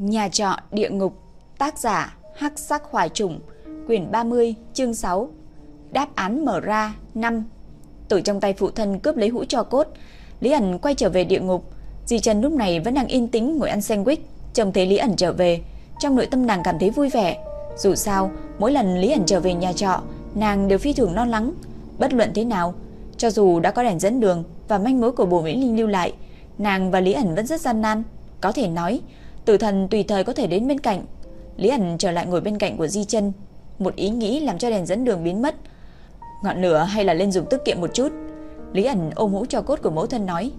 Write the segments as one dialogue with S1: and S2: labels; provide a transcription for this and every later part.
S1: Nhà trọ địa ngục, tác giả Hắc Sắc Hoài Trùng, quyển 30, chương 6. Đáp án mở ra 5. Từ trong tay phụ thân cướp lấy hũ cho cốt, Lý ẩn quay trở về địa ngục. Di Trần lúc này vẫn đang yên tĩnh ngồi ăn sandwich, trông thấy Lý ẩn trở về, trong nội tâm nàng cảm thấy vui vẻ. Dù sao, mỗi lần Lý ẩn trở về nhà trọ, nàng đều phi thường lo lắng. Bất luận thế nào, cho dù đã có đèn dẫn đường và manh mối của bồ Mỹ Linh lưu lại, nàng và Lý ẩn vẫn rất gian nan. Có thể nói, tử thần tùy thời có thể đến bên cạnh. Lý ẩn trở lại ngồi bên cạnh của Di chân một ý nghĩ làm cho đèn dẫn đường biến mất. Ngọn lửa hay là lên dùng tức kiệm một chút. Lý ẩn ôm hũ cho cốt của mẫu thân nói,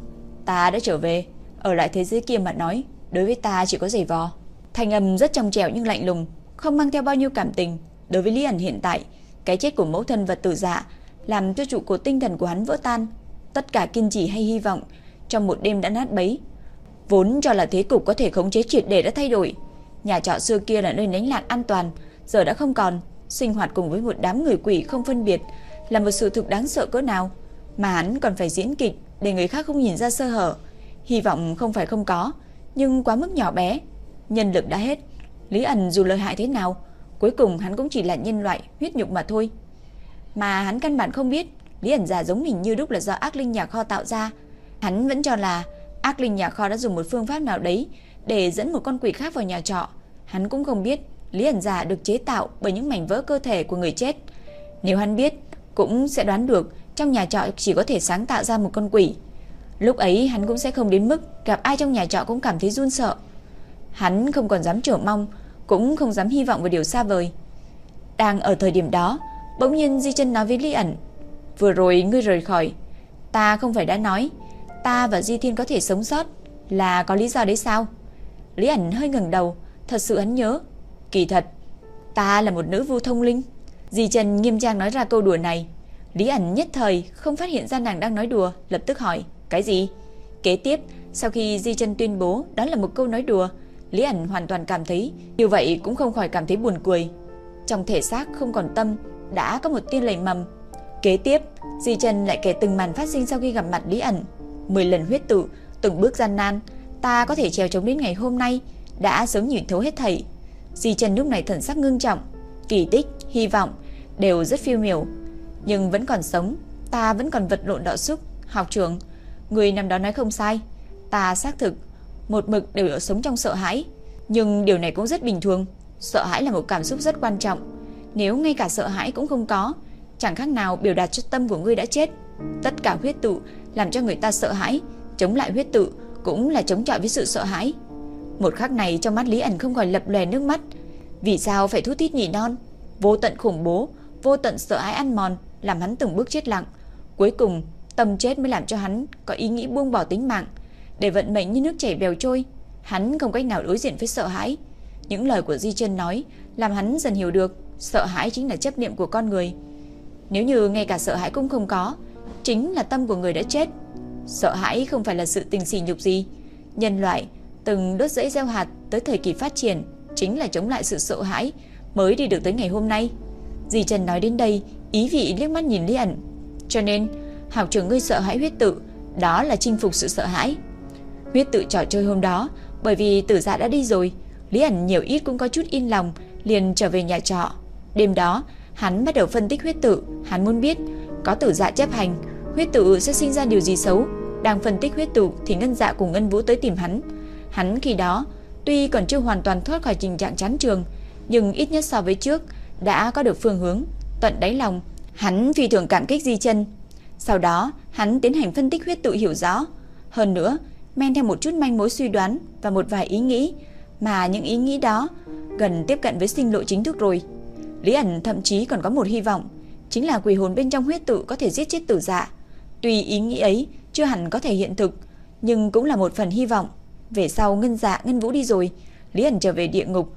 S1: ta đã trở về, ở lại thế giới kia mà nói, đối với ta chỉ có giày vò. Thanh âm rất trong trẻo nhưng lạnh lùng, không mang theo bao nhiêu cảm tình. Đối với Lý ẩn hiện tại, cái chết của mẫu thân và tử dạ làm cho trụ cột tinh thần của hắn vỡ tan. Tất cả kiên trì hay hy vọng trong một đêm đã nát bấy. Vốn cho là thế cục có thể khống chế triệt để đã thay đổi. Nhà trọ xưa kia là nơi nánh nạn an toàn, giờ đã không còn. Sinh hoạt cùng với một đám người quỷ không phân biệt là một sự thực đáng sợ cỡ nào. Mà hắn còn phải diễn kịch để người khác không nhìn ra sơ hở. Hy vọng không phải không có, nhưng quá mức nhỏ bé. Nhân lực đã hết. Lý ẩn dù lợi hại thế nào, cuối cùng hắn cũng chỉ là nhân loại huyết nhục mà thôi. Mà hắn căn bản không biết, Lý ẩn già giống mình như đúc là do ác linh nhà kho tạo ra. Hắn vẫn cho là ác linh nhà kho đã dùng một phương pháp nào đấy để dẫn một con quỷ khác vào nhà trọ. Hắn cũng không biết Lý ẩn giả được chế tạo bởi những mảnh vỡ cơ thể của người chết. Nếu hắn biết, cũng sẽ đoán được trong nhà trọ chỉ có thể sáng tạo ra một con quỷ. Lúc ấy hắn cũng sẽ không đến mức gặp ai trong nhà trọ cũng cảm thấy run sợ. Hắn không còn dám trở mong, cũng không dám hy vọng vào điều xa vời. Đang ở thời điểm đó, bỗng nhiên Di chân nói với Lý ẩn, "Vừa rồi ngươi rời khỏi, ta không phải đã nói, ta và Di Thiên có thể sống sót là có lý do đấy sao?" Lý ẩn hơi ngẩng đầu, thật sự hắn nhớ, kỳ thật, ta là một nữ vu thông linh. Di Trần nghiêm trang nói ra câu đùa này, Lý ẩn nhất thời không phát hiện ra nàng đang nói đùa, lập tức hỏi, "Cái gì?" Kế tiếp, sau khi Di Trần tuyên bố đó là một câu nói đùa, Lý ẩn hoàn toàn cảm thấy như vậy cũng không khỏi cảm thấy buồn cười. Trong thể xác không còn tâm, đã có một tiên lầy mầm. Kế tiếp, Di Trần lại kể từng màn phát sinh sau khi gặp mặt Lý ẩn. Mười lần huyết tự, từng bước gian nan, ta có thể trèo chống đến ngày hôm nay, đã sớm nhìn thấu hết thảy. Di Trần lúc này thần sắc ngưng trọng, kỳ tích, hy vọng đều rất phiêu miểu, nhưng vẫn còn sống, ta vẫn còn vật lộn đạo sức học trưởng, người năm đó nói không sai, ta xác thực một mực đều ở sống trong sợ hãi, nhưng điều này cũng rất bình thường. Sợ hãi là một cảm xúc rất quan trọng. Nếu ngay cả sợ hãi cũng không có, chẳng khác nào biểu đạt cho tâm của ngươi đã chết. Tất cả huyết tụ làm cho người ta sợ hãi, chống lại huyết tự cũng là chống chọi với sự sợ hãi. Một khắc này trong mắt Lý ẩn không khỏi lập lòe nước mắt. Vì sao phải thu thít nhỉ non? Vô tận khủng bố, vô tận sợ hãi ăn mòn, làm hắn từng bước chết lặng. Cuối cùng, tâm chết mới làm cho hắn có ý nghĩ buông bỏ tính mạng để vận mệnh như nước chảy bèo trôi. Hắn không cách nào đối diện với sợ hãi. Những lời của Di Chân nói làm hắn dần hiểu được sợ hãi chính là chấp niệm của con người. Nếu như ngay cả sợ hãi cũng không có, chính là tâm của người đã chết. Sợ hãi không phải là sự tình sỉ nhục gì. Nhân loại từng đốt rẫy gieo hạt tới thời kỳ phát triển chính là chống lại sự sợ hãi mới đi được tới ngày hôm nay. dì Trần nói đến đây, ý vị liếc mắt nhìn Lý ẩn. Cho nên, học trưởng ngươi sợ hãi huyết tự, đó là chinh phục sự sợ hãi. Huyết tự trò chơi hôm đó, bởi vì tử dạ đã đi rồi, Lý ẩn nhiều ít cũng có chút yên lòng, liền trở về nhà trọ. Đêm đó, hắn bắt đầu phân tích huyết tự, hắn muốn biết có tử dạ chấp hành, huyết tự sẽ sinh ra điều gì xấu. Đang phân tích huyết tự thì Ngân Dạ cùng Ngân Vũ tới tìm hắn. Hắn khi đó tuy còn chưa hoàn toàn thoát khỏi tình trạng chán trường, nhưng ít nhất so với trước đã có được phương hướng, tận đáy lòng, hắn phi thường cảm kích Di Chân. Sau đó, hắn tiến hành phân tích huyết tự hiểu rõ, hơn nữa, men theo một chút manh mối suy đoán và một vài ý nghĩ, mà những ý nghĩ đó gần tiếp cận với sinh lộ chính thức rồi. Lý ẩn thậm chí còn có một hy vọng, chính là quỷ hồn bên trong huyết tự có thể giết chết tử dạ. Tuy ý nghĩ ấy chưa hẳn có thể hiện thực, nhưng cũng là một phần hy vọng. Về sau ngân dạ ngân vũ đi rồi, Lý ẩn trở về địa ngục.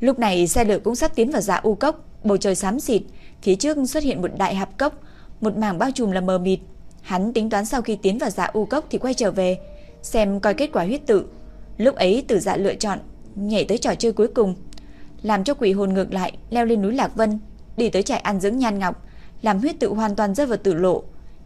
S1: Lúc này xe lửa cũng sắp tiến vào dạ u cốc, bầu trời xám xịt, phía trước xuất hiện một đại hạp cốc, một mảng bao trùm là mờ mịt. Hắn tính toán sau khi tiến vào dạ u cốc thì quay trở về, xem coi kết quả huyết tự. Lúc ấy Tử Dạ lựa chọn nhảy tới trò chơi cuối cùng, làm cho quỷ hồn ngược lại leo lên núi Lạc Vân, đi tới trại ăn dưỡng nhan ngọc, làm huyết tự hoàn toàn rơi vào tử lộ.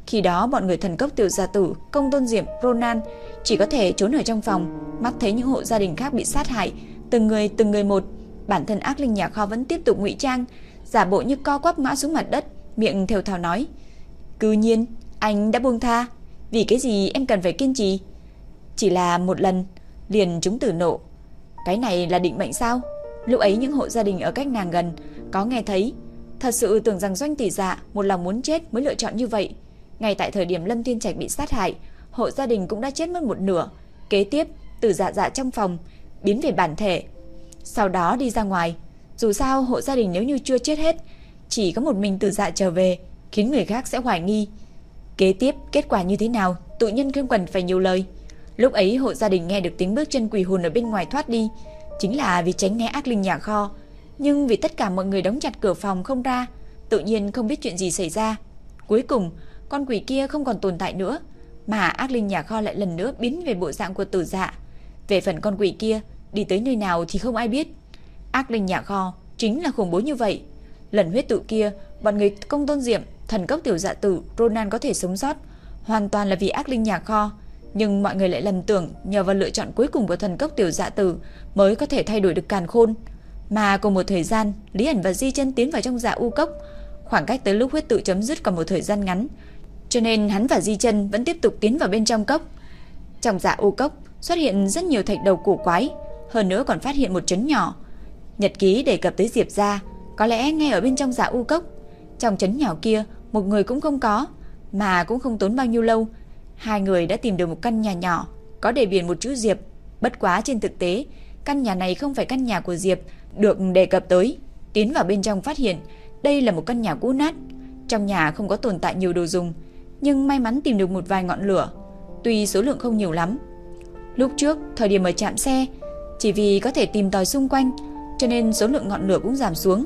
S1: Khi đó bọn người thần cốc tiểu gia tử, công tôn diệm, Ronan chỉ có thể trốn ở trong phòng, mắt thấy những hộ gia đình khác bị sát hại, Từng người từng người một, bản thân ác linh nhà kho vẫn tiếp tục ngụy trang, giả bộ như co quắp ngã xuống mặt đất, miệng thều thào nói: "Cứ nhiên, anh đã buông tha, vì cái gì em cần phải kiên trì? Chỉ là một lần, liền chúng tử nộ. Cái này là định mệnh sao?" Lúc ấy những hộ gia đình ở cách nàng gần có nghe thấy, thật sự tưởng rằng Doanh tỷ dạ một lòng muốn chết mới lựa chọn như vậy. Ngay tại thời điểm Lâm Thiên Trạch bị sát hại, hộ gia đình cũng đã chết mất một nửa. Kế tiếp, Tử Dạ Dạ trong phòng biến về bản thể, sau đó đi ra ngoài. Dù sao hộ gia đình nếu như chưa chết hết, chỉ có một mình Tử Dạ trở về, khiến người khác sẽ hoài nghi. Kế tiếp, kết quả như thế nào, tự nhân không cần phải nhiều lời. Lúc ấy hộ gia đình nghe được tiếng bước chân quỷ hồn ở bên ngoài thoát đi, chính là vì tránh né ác linh nhà kho. Nhưng vì tất cả mọi người đóng chặt cửa phòng không ra, tự nhiên không biết chuyện gì xảy ra. Cuối cùng, con quỷ kia không còn tồn tại nữa, mà ác linh nhà kho lại lần nữa biến về bộ dạng của tử dạ. Về phần con quỷ kia, đi tới nơi nào thì không ai biết. Ác linh nhà kho chính là khủng bố như vậy. Lần huyết tự kia, bọn người công tôn diệm, thần cốc tiểu dạ tử, Ronan có thể sống sót, hoàn toàn là vì ác linh nhà kho. Nhưng mọi người lại lầm tưởng nhờ vào lựa chọn cuối cùng của thần cốc tiểu dạ tử mới có thể thay đổi được càn khôn. Mà cùng một thời gian, Lý Ảnh và Di chân tiến vào trong dạ u cốc, khoảng cách tới lúc huyết tự chấm dứt còn một thời gian ngắn. Cho nên hắn và Di chân vẫn tiếp tục tiến vào bên trong cốc. Trong dạ u cốc xuất hiện rất nhiều thạch đầu cổ quái, hơn nữa còn phát hiện một chấn nhỏ. Nhật ký đề cập tới Diệp gia, có lẽ ngay ở bên trong dạ u cốc. Trong chấn nhỏ kia, một người cũng không có, mà cũng không tốn bao nhiêu lâu, hai người đã tìm được một căn nhà nhỏ có đề biển một chữ Diệp, bất quá trên thực tế, căn nhà này không phải căn nhà của Diệp được đề cập tới. Tiến vào bên trong phát hiện đây là một căn nhà cũ nát, trong nhà không có tồn tại nhiều đồ dùng, nhưng may mắn tìm được một vài ngọn lửa, tuy số lượng không nhiều lắm. Lúc trước, thời điểm ở trạm xe, chỉ vì có thể tìm tòi xung quanh, cho nên số lượng ngọn lửa cũng giảm xuống.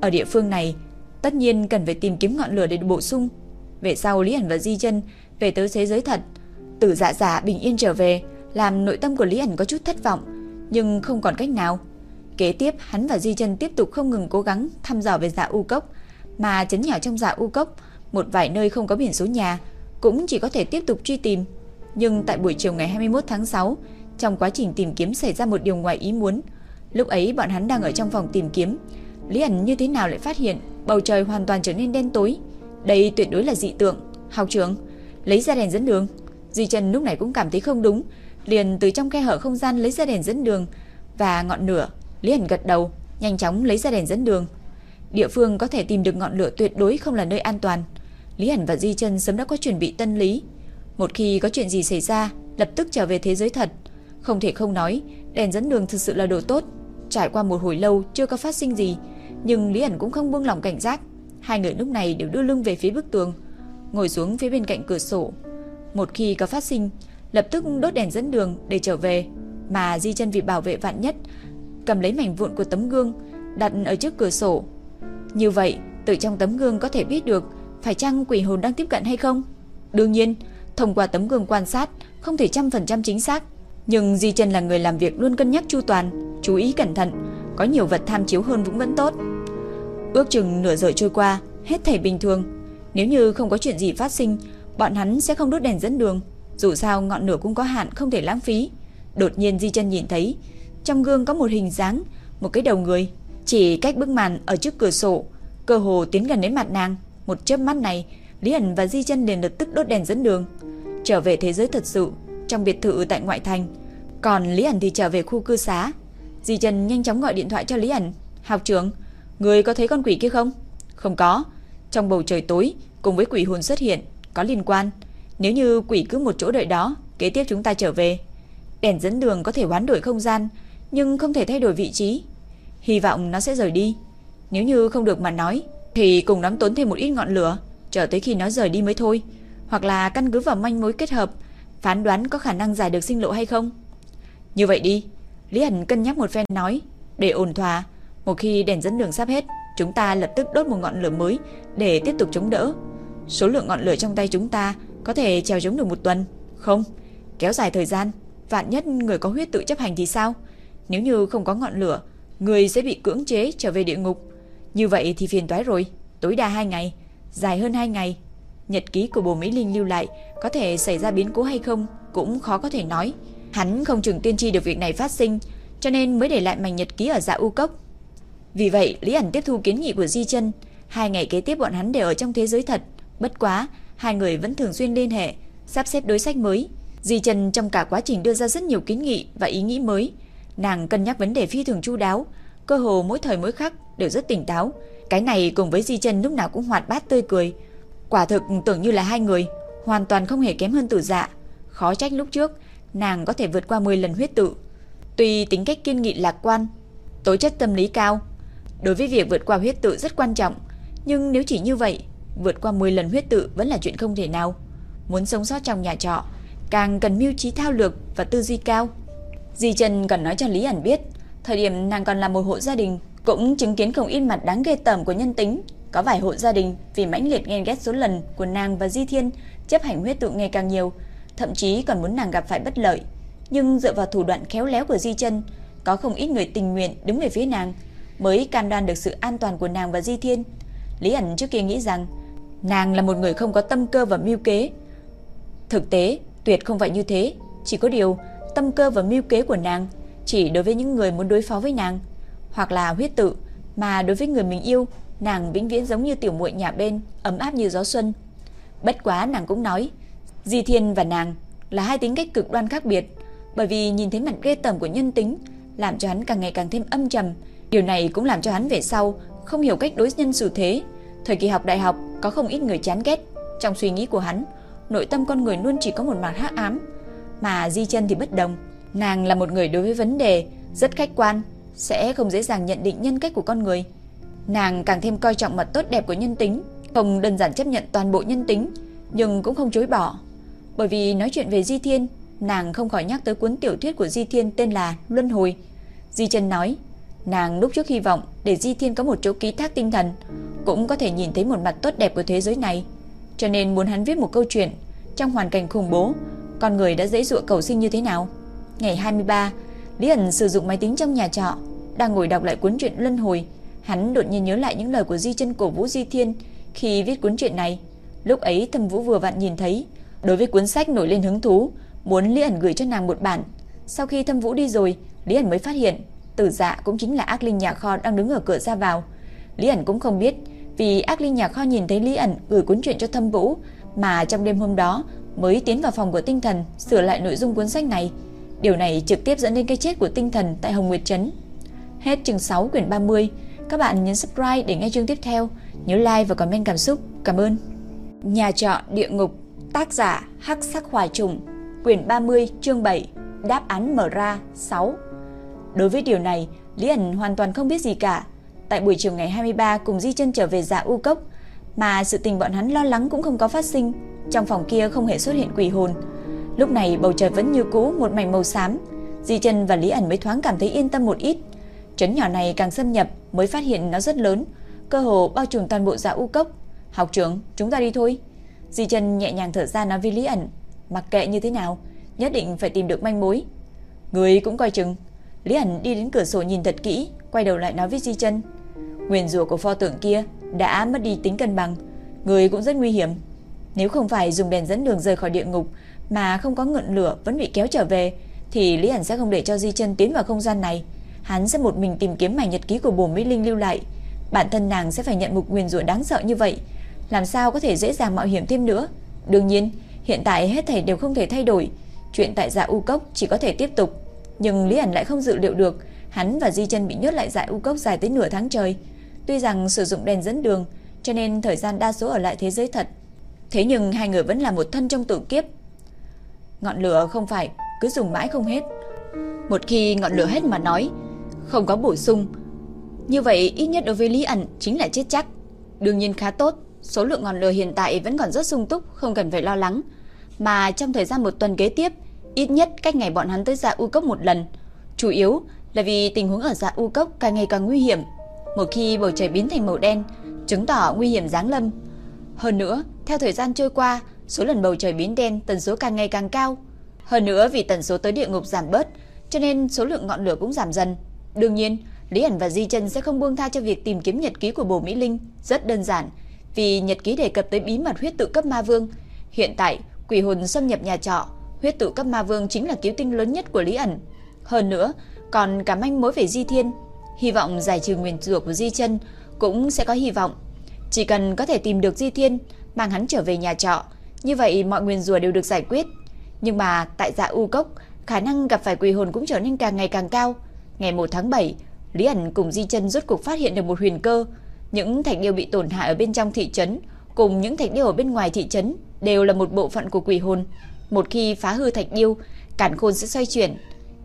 S1: Ở địa phương này, tất nhiên cần phải tìm kiếm ngọn lửa để bổ sung. Về sau Lý Ảnh và Di Chân về tới thế giới thật, Tử Dạ Dạ bình yên trở về, làm nội tâm của Lý Ảnh có chút thất vọng, nhưng không còn cách nào. Kế tiếp, hắn và Di Chân tiếp tục không ngừng cố gắng thăm dò về Dạ U cốc, mà chấn nhỏ trong Dạ U cốc, một vài nơi không có biển số nhà, cũng chỉ có thể tiếp tục truy tìm. Nhưng tại buổi chiều ngày 21 tháng 6, trong quá trình tìm kiếm xảy ra một điều ngoài ý muốn. Lúc ấy bọn hắn đang ở trong phòng tìm kiếm, Lý ẩn như thế nào lại phát hiện bầu trời hoàn toàn trở nên đen tối. Đây tuyệt đối là dị tượng. Học trưởng, lấy ra đèn dẫn đường. Di Trần lúc này cũng cảm thấy không đúng, liền từ trong khe hở không gian lấy ra đèn dẫn đường và ngọn lửa. Lý ẩn gật đầu, nhanh chóng lấy ra đèn dẫn đường. Địa phương có thể tìm được ngọn lửa tuyệt đối không là nơi an toàn. Lý ẩn và Di Chân sớm đã có chuẩn bị tân lý. Một khi có chuyện gì xảy ra, lập tức trở về thế giới thật. Không thể không nói, đèn dẫn đường thực sự là đồ tốt. Trải qua một hồi lâu chưa có phát sinh gì, nhưng Lý ẩn cũng không buông lỏng cảnh giác. Hai người lúc này đều đưa lưng về phía bức tường, ngồi xuống phía bên cạnh cửa sổ. Một khi có phát sinh, lập tức đốt đèn dẫn đường để trở về, mà Di Chân vì bảo vệ vạn nhất, cầm lấy mảnh vụn của tấm gương đặt ở trước cửa sổ. Như vậy, từ trong tấm gương có thể biết được phải chăng quỷ hồn đang tiếp cận hay không. Đương nhiên, thông qua tấm gương quan sát không thể trăm phần trăm chính xác, nhưng Di Chân là người làm việc luôn cân nhắc chu toàn, chú ý cẩn thận, có nhiều vật tham chiếu hơn cũng vẫn tốt. Ước chừng nửa giờ trôi qua, hết thảy bình thường. Nếu như không có chuyện gì phát sinh, bọn hắn sẽ không đốt đèn dẫn đường. Dù sao ngọn lửa cũng có hạn không thể lãng phí. Đột nhiên Di Chân nhìn thấy, trong gương có một hình dáng, một cái đầu người, chỉ cách bức màn ở trước cửa sổ, cơ hồ tiến gần đến mặt nàng. Một chớp mắt này, Lý Ảnh và Di Chân liền lập tức đốt đèn dẫn đường, trở về thế giới thật sự, trong biệt thự tại ngoại thành. Còn Lý Ảnh thì trở về khu cư xá. Di Chân nhanh chóng gọi điện thoại cho Lý Ảnh, "Học trưởng, người có thấy con quỷ kia không?" "Không có." Trong bầu trời tối, cùng với quỷ hồn xuất hiện, có liên quan. Nếu như quỷ cứ một chỗ đợi đó, kế tiếp chúng ta trở về. Đèn dẫn đường có thể hoán đổi không gian, nhưng không thể thay đổi vị trí. Hy vọng nó sẽ rời đi. Nếu như không được mà nói, thì cùng lắm tốn thêm một ít ngọn lửa, chờ tới khi nó rời đi mới thôi. Hoặc là căn cứ vào manh mối kết hợp, phán đoán có khả năng giải được sinh lộ hay không. Như vậy đi, Lý Hẳn cân nhắc một phen nói, để ổn thỏa, một khi đèn dẫn đường sắp hết, chúng ta lập tức đốt một ngọn lửa mới để tiếp tục chống đỡ. Số lượng ngọn lửa trong tay chúng ta có thể trèo chống được một tuần, không? Kéo dài thời gian, vạn nhất người có huyết tự chấp hành thì sao? Nếu như không có ngọn lửa, người sẽ bị cưỡng chế trở về địa ngục. Như vậy thì phiền toái rồi, tối đa 2 ngày, dài hơn 2 ngày. Nhật ký của bồ Mỹ Linh lưu lại có thể xảy ra biến cố hay không cũng khó có thể nói. Hắn không chừng tiên tri được việc này phát sinh, cho nên mới để lại mảnh nhật ký ở dạ u cốc. Vì vậy, Lý ẩn tiếp thu kiến nghị của Di chân Hai ngày kế tiếp bọn hắn đều ở trong thế giới thật. Bất quá, hai người vẫn thường xuyên liên hệ, sắp xếp đối sách mới. Di Trần trong cả quá trình đưa ra rất nhiều kiến nghị và ý nghĩ mới. Nàng cân nhắc vấn đề phi thường chu đáo, cơ hồ mỗi thời mỗi khắc đều rất tỉnh táo. Cái này cùng với Di chân lúc nào cũng hoạt bát tươi cười. Quả thực tưởng như là hai người, hoàn toàn không hề kém hơn tử dạ. Khó trách lúc trước, nàng có thể vượt qua 10 lần huyết tự. Tuy tính cách kiên nghị lạc quan, tố chất tâm lý cao, đối với việc vượt qua huyết tự rất quan trọng, nhưng nếu chỉ như vậy, vượt qua 10 lần huyết tự vẫn là chuyện không thể nào. Muốn sống sót trong nhà trọ, càng cần mưu trí thao lược và tư duy cao. Di Trần cần nói cho Lý Ảnh biết, thời điểm nàng còn là một hộ gia đình, cũng chứng kiến không ít mặt đáng ghê tởm của nhân tính. Có vài hộ gia đình vì mãnh liệt ghen ghét số lần của nàng và Di Thiên chấp hành huyết tụ ngày càng nhiều, thậm chí còn muốn nàng gặp phải bất lợi. Nhưng dựa vào thủ đoạn khéo léo của Di Trân, có không ít người tình nguyện đứng về phía nàng, mới cam đoan được sự an toàn của nàng và Di Thiên. Lý ẩn trước kia nghĩ rằng nàng là một người không có tâm cơ và mưu kế. Thực tế, tuyệt không phải như thế, chỉ có điều tâm cơ và mưu kế của nàng chỉ đối với những người muốn đối phó với nàng, hoặc là huyết tự, mà đối với người mình yêu, nàng vĩnh viễn giống như tiểu muội nhà bên, ấm áp như gió xuân. Bất quá nàng cũng nói, Di Thiên và nàng là hai tính cách cực đoan khác biệt, bởi vì nhìn thấy mặt ghê tởm của nhân tính, làm cho hắn càng ngày càng thêm âm trầm, điều này cũng làm cho hắn về sau không hiểu cách đối nhân xử thế. Thời kỳ học đại học có không ít người chán ghét, trong suy nghĩ của hắn, nội tâm con người luôn chỉ có một mặt hắc ám, mà Di Chân thì bất đồng. Nàng là một người đối với vấn đề rất khách quan, sẽ không dễ dàng nhận định nhân cách của con người. Nàng càng thêm coi trọng mặt tốt đẹp của nhân tính, không đơn giản chấp nhận toàn bộ nhân tính, nhưng cũng không chối bỏ. Bởi vì nói chuyện về Di Thiên, nàng không khỏi nhắc tới cuốn tiểu thuyết của Di Thiên tên là Luân Hồi. Di Trân nói, Nàng lúc trước hy vọng để Di Thiên có một chỗ ký thác tinh thần, cũng có thể nhìn thấy một mặt tốt đẹp của thế giới này. Cho nên muốn hắn viết một câu chuyện trong hoàn cảnh khủng bố, con người đã dễ dụa cầu sinh như thế nào. Ngày 23, Lý ẩn sử dụng máy tính trong nhà trọ, đang ngồi đọc lại cuốn truyện Luân Hồi. Hắn đột nhiên nhớ lại những lời của Di chân cổ vũ Di Thiên khi viết cuốn truyện này. Lúc ấy Thâm Vũ vừa vặn nhìn thấy, đối với cuốn sách nổi lên hứng thú, muốn Lý ẩn gửi cho nàng một bản. Sau khi Thâm Vũ đi rồi, Lý ẩn mới phát hiện Tử Dạ cũng chính là ác linh nhà kho đang đứng ở cửa ra vào. Lý ẩn cũng không biết, vì ác linh nhà kho nhìn thấy Lý ẩn gửi cuốn truyện cho Thâm Vũ, mà trong đêm hôm đó mới tiến vào phòng của tinh thần sửa lại nội dung cuốn sách này. Điều này trực tiếp dẫn đến cái chết của tinh thần tại Hồng Nguyệt Trấn. Hết chương 6 quyển 30. Các bạn nhấn subscribe để nghe chương tiếp theo. Nhớ like và comment cảm xúc. Cảm ơn. Nhà trọ địa ngục, tác giả Hắc Sắc Hoài Trùng, quyển 30, chương 7. Đáp án mở ra 6. Đối với điều này, Lý ẩn hoàn toàn không biết gì cả. Tại buổi chiều ngày 23 cùng Di chân trở về dạ u cốc, mà sự tình bọn hắn lo lắng cũng không có phát sinh. Trong phòng kia không hề xuất hiện quỷ hồn. Lúc này bầu trời vẫn như cũ một mảnh màu xám. Di chân và Lý ẩn mới thoáng cảm thấy yên tâm một ít. Trấn nhỏ này càng xâm nhập mới phát hiện nó rất lớn, cơ hồ bao trùm toàn bộ dạ u cốc. Học trưởng, chúng ta đi thôi. Di chân nhẹ nhàng thở ra nói với Lý ẩn, mặc kệ như thế nào, nhất định phải tìm được manh mối. Người cũng coi chừng, Lý ẩn đi đến cửa sổ nhìn thật kỹ, quay đầu lại nói với Di Chân, "Nguyên rủa của pho tượng kia đã mất đi tính cân bằng, người cũng rất nguy hiểm. Nếu không phải dùng đèn dẫn đường rời khỏi địa ngục mà không có ngọn lửa vẫn bị kéo trở về thì Lý ẩn sẽ không để cho Di Chân tiến vào không gian này, hắn sẽ một mình tìm kiếm mảnh nhật ký của Bồ Mỹ Linh lưu lại, bản thân nàng sẽ phải nhận một nguyên rủa đáng sợ như vậy, làm sao có thể dễ dàng mạo hiểm thêm nữa? Đương nhiên, hiện tại hết thảy đều không thể thay đổi, chuyện tại Dạ U Cốc chỉ có thể tiếp tục." Nhưng Lý ẩn lại không dự liệu được Hắn và Di chân bị nhốt lại dạ u cốc dài tới nửa tháng trời Tuy rằng sử dụng đèn dẫn đường, Cho nên thời gian đa số ở lại thế giới thật. Thế nhưng hai người vẫn là một thân trong tử kiếp. Ngọn lửa không phải, cứ dùng mãi không hết. Một khi ngọn lửa hết mà nói, Không có bổ sung. Như vậy, ít nhất đối với Lý ẩn chính là chết chắc. Đương nhiên khá tốt, Số lượng ngọn lửa hiện tại vẫn còn rất sung túc, Không cần phải lo lắng. Mà trong thời gian một tuần kế tiếp, ít nhất cách ngày bọn hắn tới dạ u cốc một lần. Chủ yếu là vì tình huống ở dạ u cốc càng ngày càng nguy hiểm. Một khi bầu trời biến thành màu đen, chứng tỏ nguy hiểm giáng lâm. Hơn nữa, theo thời gian trôi qua, số lần bầu trời biến đen tần số càng ngày càng cao. Hơn nữa vì tần số tới địa ngục giảm bớt, cho nên số lượng ngọn lửa cũng giảm dần. Đương nhiên, Lý ẩn và Di Chân sẽ không buông tha cho việc tìm kiếm nhật ký của Bồ Mỹ Linh, rất đơn giản, vì nhật ký đề cập tới bí mật huyết tự cấp ma vương. Hiện tại, quỷ hồn xâm nhập nhà trọ, huyết tự cấp ma vương chính là cứu tinh lớn nhất của Lý ẩn. Hơn nữa, còn cả manh mối về Di Thiên, hy vọng giải trừ nguyền rủa của Di Chân cũng sẽ có hy vọng. Chỉ cần có thể tìm được Di Thiên, mang hắn trở về nhà trọ, như vậy mọi nguyền rủa đều được giải quyết. Nhưng mà tại dạ U Cốc, khả năng gặp phải quỷ hồn cũng trở nên càng ngày càng cao. Ngày 1 tháng 7, Lý ẩn cùng Di Chân rốt cuộc phát hiện được một huyền cơ. Những thạch điêu bị tổn hại ở bên trong thị trấn cùng những thạch điêu ở bên ngoài thị trấn đều là một bộ phận của quỷ hồn. Một khi phá hư thạch điêu, cản khôn sẽ xoay chuyển.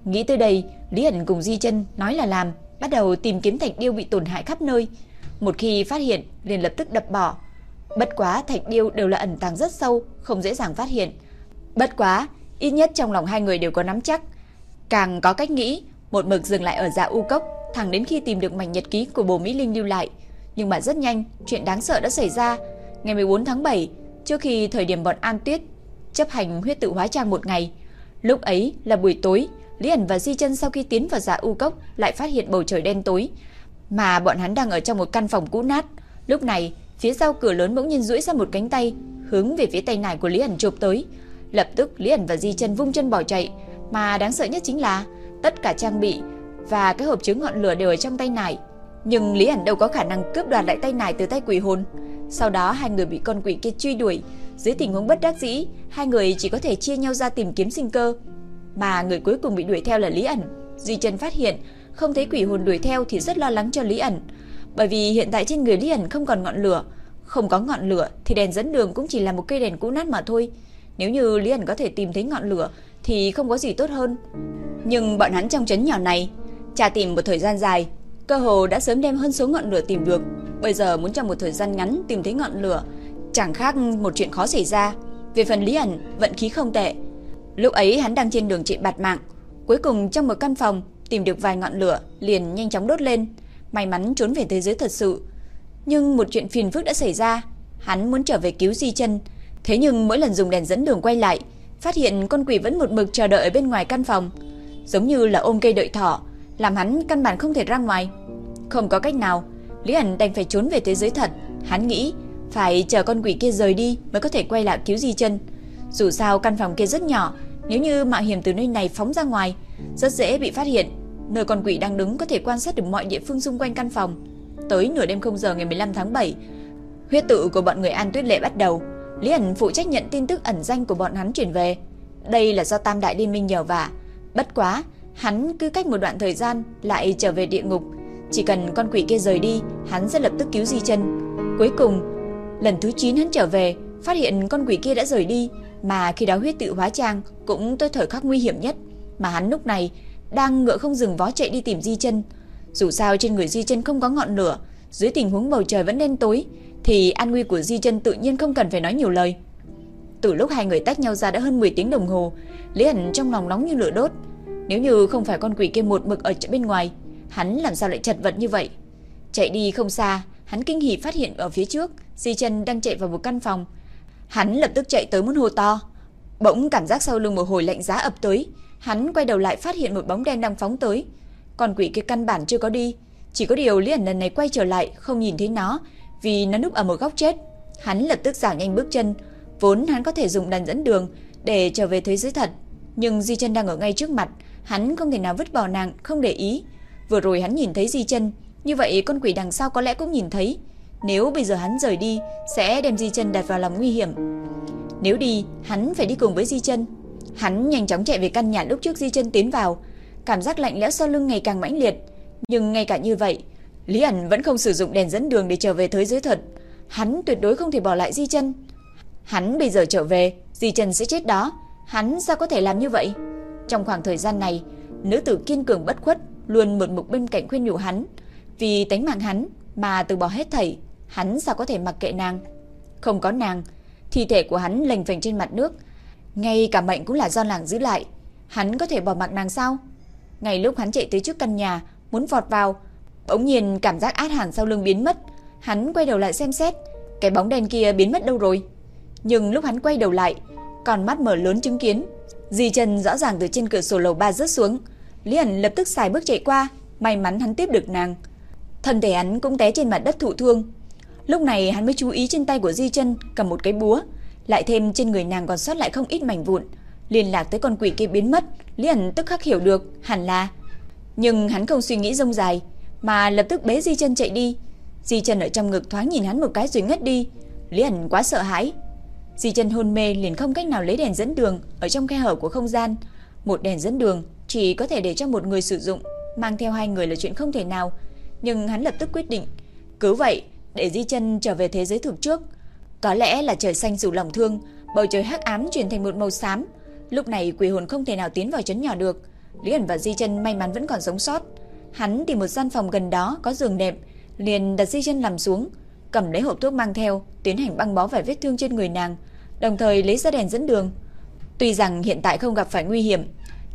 S1: Nghĩ tới đây, Lý ẩn cùng Di Chân nói là làm, bắt đầu tìm kiếm thạch điêu bị tổn hại khắp nơi. Một khi phát hiện, liền lập tức đập bỏ. Bất quá thạch điêu đều là ẩn tàng rất sâu, không dễ dàng phát hiện. Bất quá, ít nhất trong lòng hai người đều có nắm chắc. Càng có cách nghĩ, một mực dừng lại ở dạ u cốc, thẳng đến khi tìm được mảnh nhật ký của bồ Mỹ Linh lưu lại. Nhưng mà rất nhanh, chuyện đáng sợ đã xảy ra. Ngày 14 tháng 7, trước khi thời điểm bọn An Tuyết chấp hành huyết tự hóa trang một ngày, lúc ấy là buổi tối, Lý ẩn và Di Chân sau khi tiến vào dạ u cốc lại phát hiện bầu trời đen tối, mà bọn hắn đang ở trong một căn phòng cũ nát. Lúc này, phía sau cửa lớn bỗng nhiên duỗi ra một cánh tay, hướng về phía tay nải của Lý ẩn chụp tới. Lập tức Lý ẩn và Di Chân vung chân bỏ chạy, mà đáng sợ nhất chính là tất cả trang bị và cái hộp chứa ngọn lửa đều ở trong tay nải. Nhưng Lý ẩn đâu có khả năng cướp đoạt lại tay nải từ tay quỷ hồn. Sau đó hai người bị con quỷ kia truy đuổi, dưới tình huống bất đắc dĩ, hai người chỉ có thể chia nhau ra tìm kiếm sinh cơ. Mà người cuối cùng bị đuổi theo là Lý ẩn. Duy Trần phát hiện không thấy quỷ hồn đuổi theo thì rất lo lắng cho Lý ẩn, bởi vì hiện tại trên người Lý ẩn không còn ngọn lửa, không có ngọn lửa thì đèn dẫn đường cũng chỉ là một cây đèn cũ nát mà thôi. Nếu như Lý ẩn có thể tìm thấy ngọn lửa thì không có gì tốt hơn. Nhưng bọn hắn trong trấn nhỏ này, tra tìm một thời gian dài, cơ hồ đã sớm đem hơn số ngọn lửa tìm được. Bây giờ muốn trong một thời gian ngắn tìm thấy ngọn lửa, chẳng khác một chuyện khó xảy ra. Về phần Lý ẩn, vận khí không tệ. Lúc ấy hắn đang trên đường chạy bạt mạng, cuối cùng trong một căn phòng tìm được vài ngọn lửa, liền nhanh chóng đốt lên, may mắn trốn về thế giới thật sự. Nhưng một chuyện phiền phức đã xảy ra, hắn muốn trở về cứu Di Chân, thế nhưng mỗi lần dùng đèn dẫn đường quay lại, phát hiện con quỷ vẫn một mực chờ đợi ở bên ngoài căn phòng, giống như là ôm cây đợi thỏ, làm hắn căn bản không thể ra ngoài. Không có cách nào, Lý Ảnh đành phải trốn về thế giới thật, hắn nghĩ phải chờ con quỷ kia rời đi mới có thể quay lại cứu Di Chân. Dù sao căn phòng kia rất nhỏ, nếu như mạo hiểm từ nơi này phóng ra ngoài, rất dễ bị phát hiện. Nơi con quỷ đang đứng có thể quan sát được mọi địa phương xung quanh căn phòng. Tới nửa đêm không giờ ngày 15 tháng 7, huyết tự của bọn người An Tuyết Lệ bắt đầu. Lý ẩn phụ trách nhận tin tức ẩn danh của bọn hắn chuyển về. Đây là do Tam Đại Liên Minh nhờ vả. Bất quá, hắn cứ cách một đoạn thời gian lại trở về địa ngục. Chỉ cần con quỷ kia rời đi, hắn sẽ lập tức cứu Di chân. Cuối cùng, lần thứ 9 hắn trở về, phát hiện con quỷ kia đã rời đi, mà khi đó huyết tự hóa trang cũng tới thời khắc nguy hiểm nhất, mà hắn lúc này đang ngựa không dừng vó chạy đi tìm Di chân. Dù sao trên người Di chân không có ngọn lửa, dưới tình huống bầu trời vẫn đen tối, thì an nguy của Di chân tự nhiên không cần phải nói nhiều lời. Từ lúc hai người tách nhau ra đã hơn 10 tiếng đồng hồ, Lý ẩn trong lòng nóng như lửa đốt. Nếu như không phải con quỷ kia một mực ở bên ngoài, hắn làm sao lại chật vật như vậy? Chạy đi không xa, hắn kinh hỉ phát hiện ở phía trước, Di chân đang chạy vào một căn phòng. Hắn lập tức chạy tới muốn hô to. Bỗng cảm giác sau lưng một hồi lạnh giá ập tới, hắn quay đầu lại phát hiện một bóng đen đang phóng tới. Con quỷ kia căn bản chưa có đi, chỉ có điều Lý ẩn lần này quay trở lại không nhìn thấy nó, vì nó núp ở một góc chết. Hắn lập tức giảm nhanh bước chân, vốn hắn có thể dùng đèn dẫn đường để trở về thế giới thật, nhưng Di Chân đang ở ngay trước mặt, hắn không thể nào vứt bỏ nàng không để ý. Vừa rồi hắn nhìn thấy Di Chân, như vậy con quỷ đằng sau có lẽ cũng nhìn thấy. Nếu bây giờ hắn rời đi, sẽ đem Di Chân đặt vào lòng nguy hiểm. Nếu đi, hắn phải đi cùng với Di Chân. Hắn nhanh chóng chạy về căn nhà lúc trước Di Chân tiến vào, cảm giác lạnh lẽo sau lưng ngày càng mãnh liệt, nhưng ngay cả như vậy, Lý ẩn vẫn không sử dụng đèn dẫn đường để trở về thế giới thật. Hắn tuyệt đối không thể bỏ lại Di Chân. Hắn bây giờ trở về, Di Chân sẽ chết đó. Hắn sao có thể làm như vậy? Trong khoảng thời gian này, nữ tử kiên cường bất khuất luôn một mực bên cạnh khuyên nhủ hắn, vì tánh mạng hắn mà từ bỏ hết thảy, hắn sao có thể mặc kệ nàng? Không có nàng, thi thể của hắn lềnh phềnh trên mặt nước, ngay cả mệnh cũng là do nàng giữ lại. Hắn có thể bỏ mặc nàng sao? Ngay lúc hắn chạy tới trước căn nhà, muốn vọt vào, bỗng nhiên cảm giác át hẳn sau lưng biến mất. Hắn quay đầu lại xem xét, cái bóng đen kia biến mất đâu rồi? Nhưng lúc hắn quay đầu lại, còn mắt mở lớn chứng kiến, Di Trần rõ ràng từ trên cửa sổ lầu ba rớt xuống. Lý Ảnh lập tức xài bước chạy qua, may mắn hắn tiếp được nàng. Thân thể hắn cũng té trên mặt đất thụ thương. Lúc này hắn mới chú ý trên tay của Di Chân cầm một cái búa, lại thêm trên người nàng còn sót lại không ít mảnh vụn. Liên lạc tới con quỷ kia biến mất, Lý ẩn tức khắc hiểu được, hẳn là Nhưng hắn không suy nghĩ rông dài, mà lập tức bế Di chân chạy đi. Di chân ở trong ngực thoáng nhìn hắn một cái rồi ngất đi. Lý ẩn quá sợ hãi. Di chân hôn mê liền không cách nào lấy đèn dẫn đường ở trong khe hở của không gian. Một đèn dẫn đường chỉ có thể để cho một người sử dụng, mang theo hai người là chuyện không thể nào. Nhưng hắn lập tức quyết định, cứ vậy để Di chân trở về thế giới thực trước. Có lẽ là trời xanh dù lòng thương, bầu trời hắc ám chuyển thành một màu xám. Lúc này quỷ hồn không thể nào tiến vào trấn nhỏ được. Lý ẩn và Di chân may mắn vẫn còn sống sót. Hắn tìm một gian phòng gần đó có giường đẹp, liền đặt Di chân nằm xuống, cầm lấy hộp thuốc mang theo, tiến hành băng bó vài vết thương trên người nàng, đồng thời lấy ra đèn dẫn đường. Tuy rằng hiện tại không gặp phải nguy hiểm,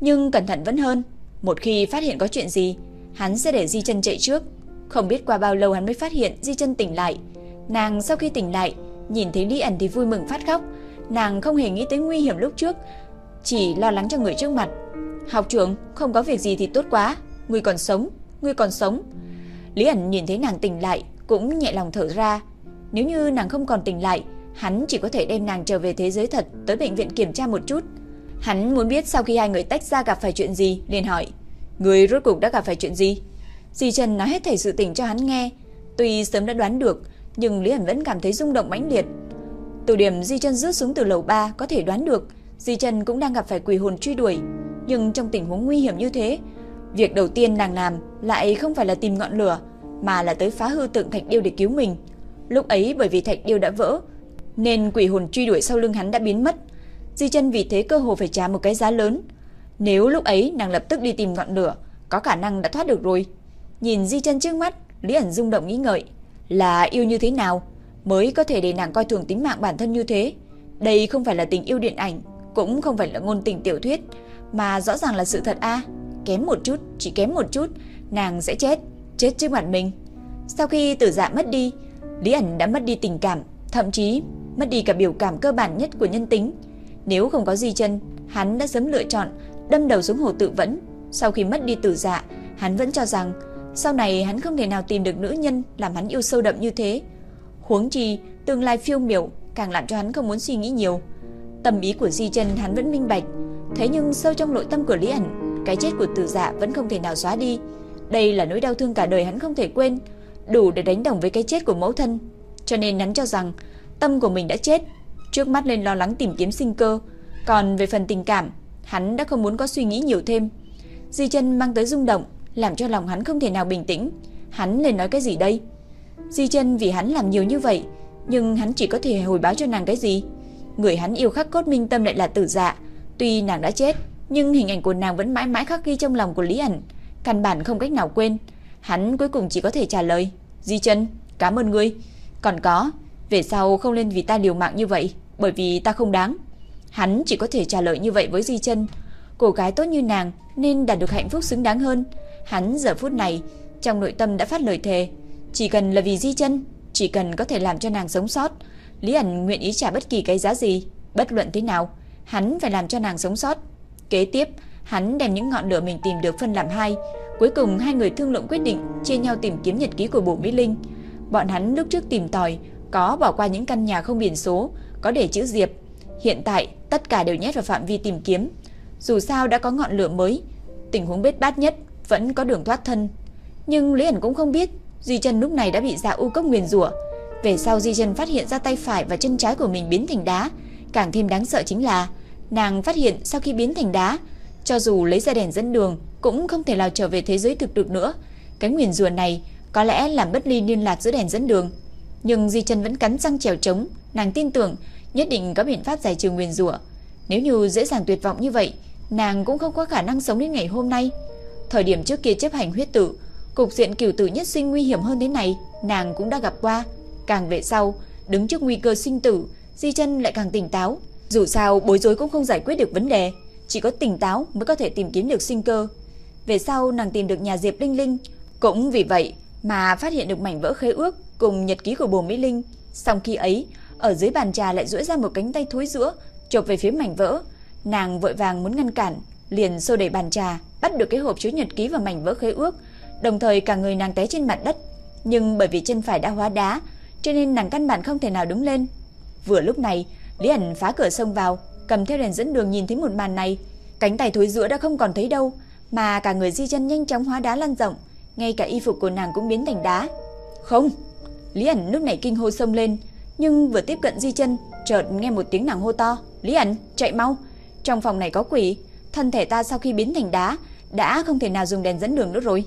S1: nhưng cẩn thận vẫn hơn. Một khi phát hiện có chuyện gì, hắn sẽ để Di chân chạy trước. Không biết qua bao lâu hắn mới phát hiện Di chân tỉnh lại. Nàng sau khi tỉnh lại, nhìn thấy Lý ẩn thì vui mừng phát khóc. Nàng không hề nghĩ tới nguy hiểm lúc trước, chỉ lo lắng cho người trước mặt. Học trưởng, không có việc gì thì tốt quá, ngươi còn sống, ngươi còn sống. Lý ẩn nhìn thấy nàng tỉnh lại, cũng nhẹ lòng thở ra. Nếu như nàng không còn tỉnh lại, hắn chỉ có thể đem nàng trở về thế giới thật, tới bệnh viện kiểm tra một chút. Hắn muốn biết sau khi hai người tách ra gặp phải chuyện gì, liền hỏi: "Người rốt cuộc đã gặp phải chuyện gì?" Di Trần nói hết thảy sự tình cho hắn nghe, tuy sớm đã đoán được, nhưng Lý ẩn vẫn cảm thấy rung động mãnh liệt. Từ điểm Di Trần rớt xuống từ lầu 3 có thể đoán được, Di Trần cũng đang gặp phải quỷ hồn truy đuổi, nhưng trong tình huống nguy hiểm như thế, việc đầu tiên nàng làm lại không phải là tìm ngọn lửa, mà là tới phá hư tượng thạch điêu để cứu mình. Lúc ấy bởi vì thạch điêu đã vỡ, nên quỷ hồn truy đuổi sau lưng hắn đã biến mất. Di chân vì thế cơ hồ phải trả một cái giá lớn. Nếu lúc ấy nàng lập tức đi tìm ngọn lửa, có khả năng đã thoát được rồi. Nhìn Di chân trước mắt, Lý ẩn rung động nghĩ ngợi, là yêu như thế nào mới có thể để nàng coi thường tính mạng bản thân như thế? Đây không phải là tình yêu điện ảnh, cũng không phải là ngôn tình tiểu thuyết, mà rõ ràng là sự thật a. Kém một chút, chỉ kém một chút, nàng sẽ chết chết trước mặt mình. Sau khi tử dạ mất đi, Lý ẩn đã mất đi tình cảm, thậm chí mất đi cả biểu cảm cơ bản nhất của nhân tính. Nếu không có di chân, hắn đã sớm lựa chọn đâm đầu xuống hồ tự vẫn. Sau khi mất đi tử dạ, hắn vẫn cho rằng sau này hắn không thể nào tìm được nữ nhân làm hắn yêu sâu đậm như thế. Huống chi, tương lai phiêu miểu càng làm cho hắn không muốn suy nghĩ nhiều. Tâm ý của Di Chân hắn vẫn minh bạch, thế nhưng sâu trong nội tâm của Lý ẩn, cái chết của Tử Dạ vẫn không thể nào xóa đi. Đây là nỗi đau thương cả đời hắn không thể quên, đủ để đánh đồng với cái chết của mẫu thân. Cho nên hắn cho rằng tâm của mình đã chết, trước mắt lên lo lắng tìm kiếm sinh cơ, còn về phần tình cảm, hắn đã không muốn có suy nghĩ nhiều thêm. Di chân mang tới rung động, làm cho lòng hắn không thể nào bình tĩnh. Hắn lên nói cái gì đây? Di chân vì hắn làm nhiều như vậy, nhưng hắn chỉ có thể hồi báo cho nàng cái gì? Người hắn yêu khắc cốt minh tâm lại là tử dạ, tuy nàng đã chết, nhưng hình ảnh của nàng vẫn mãi mãi khắc ghi trong lòng của Lý ẩn căn bản không cách nào quên. Hắn cuối cùng chỉ có thể trả lời, Di chân, cảm ơn ngươi. Còn có, về sau không nên vì ta liều mạng như vậy, bởi vì ta không đáng. Hắn chỉ có thể trả lời như vậy với Di chân. Cô gái tốt như nàng nên đạt được hạnh phúc xứng đáng hơn. Hắn giờ phút này trong nội tâm đã phát lời thề, chỉ cần là vì Di chân, chỉ cần có thể làm cho nàng sống sót, Lý ẩn nguyện ý trả bất kỳ cái giá gì, bất luận thế nào, hắn phải làm cho nàng sống sót. Kế tiếp, Hắn đem những ngọn lửa mình tìm được phân làm hai. Cuối cùng hai người thương lượng quyết định chia nhau tìm kiếm nhật ký của Bổ Mỹ Linh. Bọn hắn lúc trước tìm tòi có bỏ qua những căn nhà không biển số, có để chữ Diệp. Hiện tại tất cả đều nhét vào phạm vi tìm kiếm. Dù sao đã có ngọn lửa mới, tình huống bết bát nhất vẫn có đường thoát thân. Nhưng Lý ẩn cũng không biết, Di Chân lúc này đã bị Dạ U cốc nguyền rủa. Về sau Di Chân phát hiện ra tay phải và chân trái của mình biến thành đá, càng thêm đáng sợ chính là nàng phát hiện sau khi biến thành đá, cho dù lấy ra đèn dẫn đường cũng không thể nào trở về thế giới thực được nữa. Cái nguyền rủa này có lẽ làm bất ly liên lạc giữa đèn dẫn đường. Nhưng Di Chân vẫn cắn răng trèo trống, nàng tin tưởng nhất định có biện pháp giải trừ nguyền rủa. Nếu như dễ dàng tuyệt vọng như vậy, nàng cũng không có khả năng sống đến ngày hôm nay. Thời điểm trước kia chấp hành huyết tử, cục diện cửu tử nhất sinh nguy hiểm hơn thế này, nàng cũng đã gặp qua. Càng về sau, đứng trước nguy cơ sinh tử, Di Chân lại càng tỉnh táo. Dù sao, bối rối cũng không giải quyết được vấn đề chỉ có tỉnh táo mới có thể tìm kiếm được sinh cơ. Về sau nàng tìm được nhà Diệp Linh Linh, cũng vì vậy mà phát hiện được mảnh vỡ khế ước cùng nhật ký của Bồ Mỹ Linh. song khi ấy, ở dưới bàn trà lại duỗi ra một cánh tay thối giữa, chộp về phía mảnh vỡ. Nàng vội vàng muốn ngăn cản, liền xô đẩy bàn trà, bắt được cái hộp chứa nhật ký và mảnh vỡ khế ước, đồng thời cả người nàng té trên mặt đất. Nhưng bởi vì chân phải đã hóa đá, cho nên nàng căn bản không thể nào đứng lên. Vừa lúc này, Lý ảnh phá cửa xông vào, cầm theo đèn dẫn đường nhìn thấy một màn này, cánh tay thối giữa đã không còn thấy đâu, mà cả người Di chân nhanh chóng hóa đá lan rộng, ngay cả y phục của nàng cũng biến thành đá. Không! Lý ảnh lúc này kinh hô sông lên, nhưng vừa tiếp cận Di chân, chợt nghe một tiếng nàng hô to, "Lý ảnh chạy mau! Trong phòng này có quỷ, thân thể ta sau khi biến thành đá đã không thể nào dùng đèn dẫn đường nữa rồi."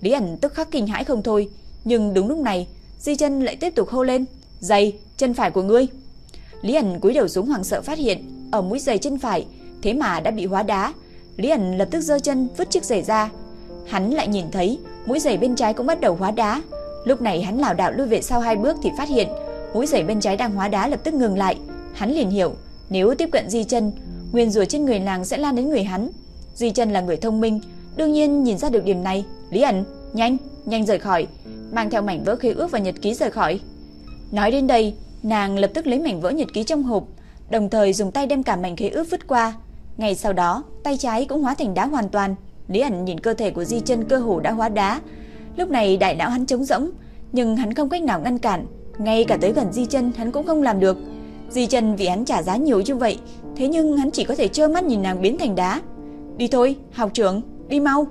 S1: Lý ẩn tức khắc kinh hãi không thôi, nhưng đúng lúc này, Di chân lại tiếp tục hô lên, "Giày, chân phải của ngươi!" Lý ẩn cúi đầu xuống hoảng sợ phát hiện, ở mũi giày chân phải thế mà đã bị hóa đá. Lý ẩn lập tức giơ chân vứt chiếc giày ra. Hắn lại nhìn thấy mũi giày bên trái cũng bắt đầu hóa đá. Lúc này hắn lảo đảo lui về sau hai bước thì phát hiện mũi giày bên trái đang hóa đá lập tức ngừng lại. Hắn liền hiểu, nếu tiếp cận Di Chân, nguyên rủa trên người nàng sẽ lan đến người hắn. Di Chân là người thông minh, đương nhiên nhìn ra được điểm này. Lý ẩn, nhanh, nhanh rời khỏi, mang theo mảnh vỡ khế ước và nhật ký rời khỏi. Nói đến đây, nàng lập tức lấy mảnh vỡ nhật ký trong hộp, đồng thời dùng tay đem cả mảnh khế ước vứt qua. Ngay sau đó, tay trái cũng hóa thành đá hoàn toàn. Lý ẩn nhìn cơ thể của Di Chân cơ hồ đã hóa đá. Lúc này đại não hắn trống rỗng, nhưng hắn không cách nào ngăn cản, ngay cả tới gần Di Chân hắn cũng không làm được. Di Chân vì hắn trả giá nhiều như vậy, thế nhưng hắn chỉ có thể trơ mắt nhìn nàng biến thành đá. "Đi thôi, học trưởng, đi mau."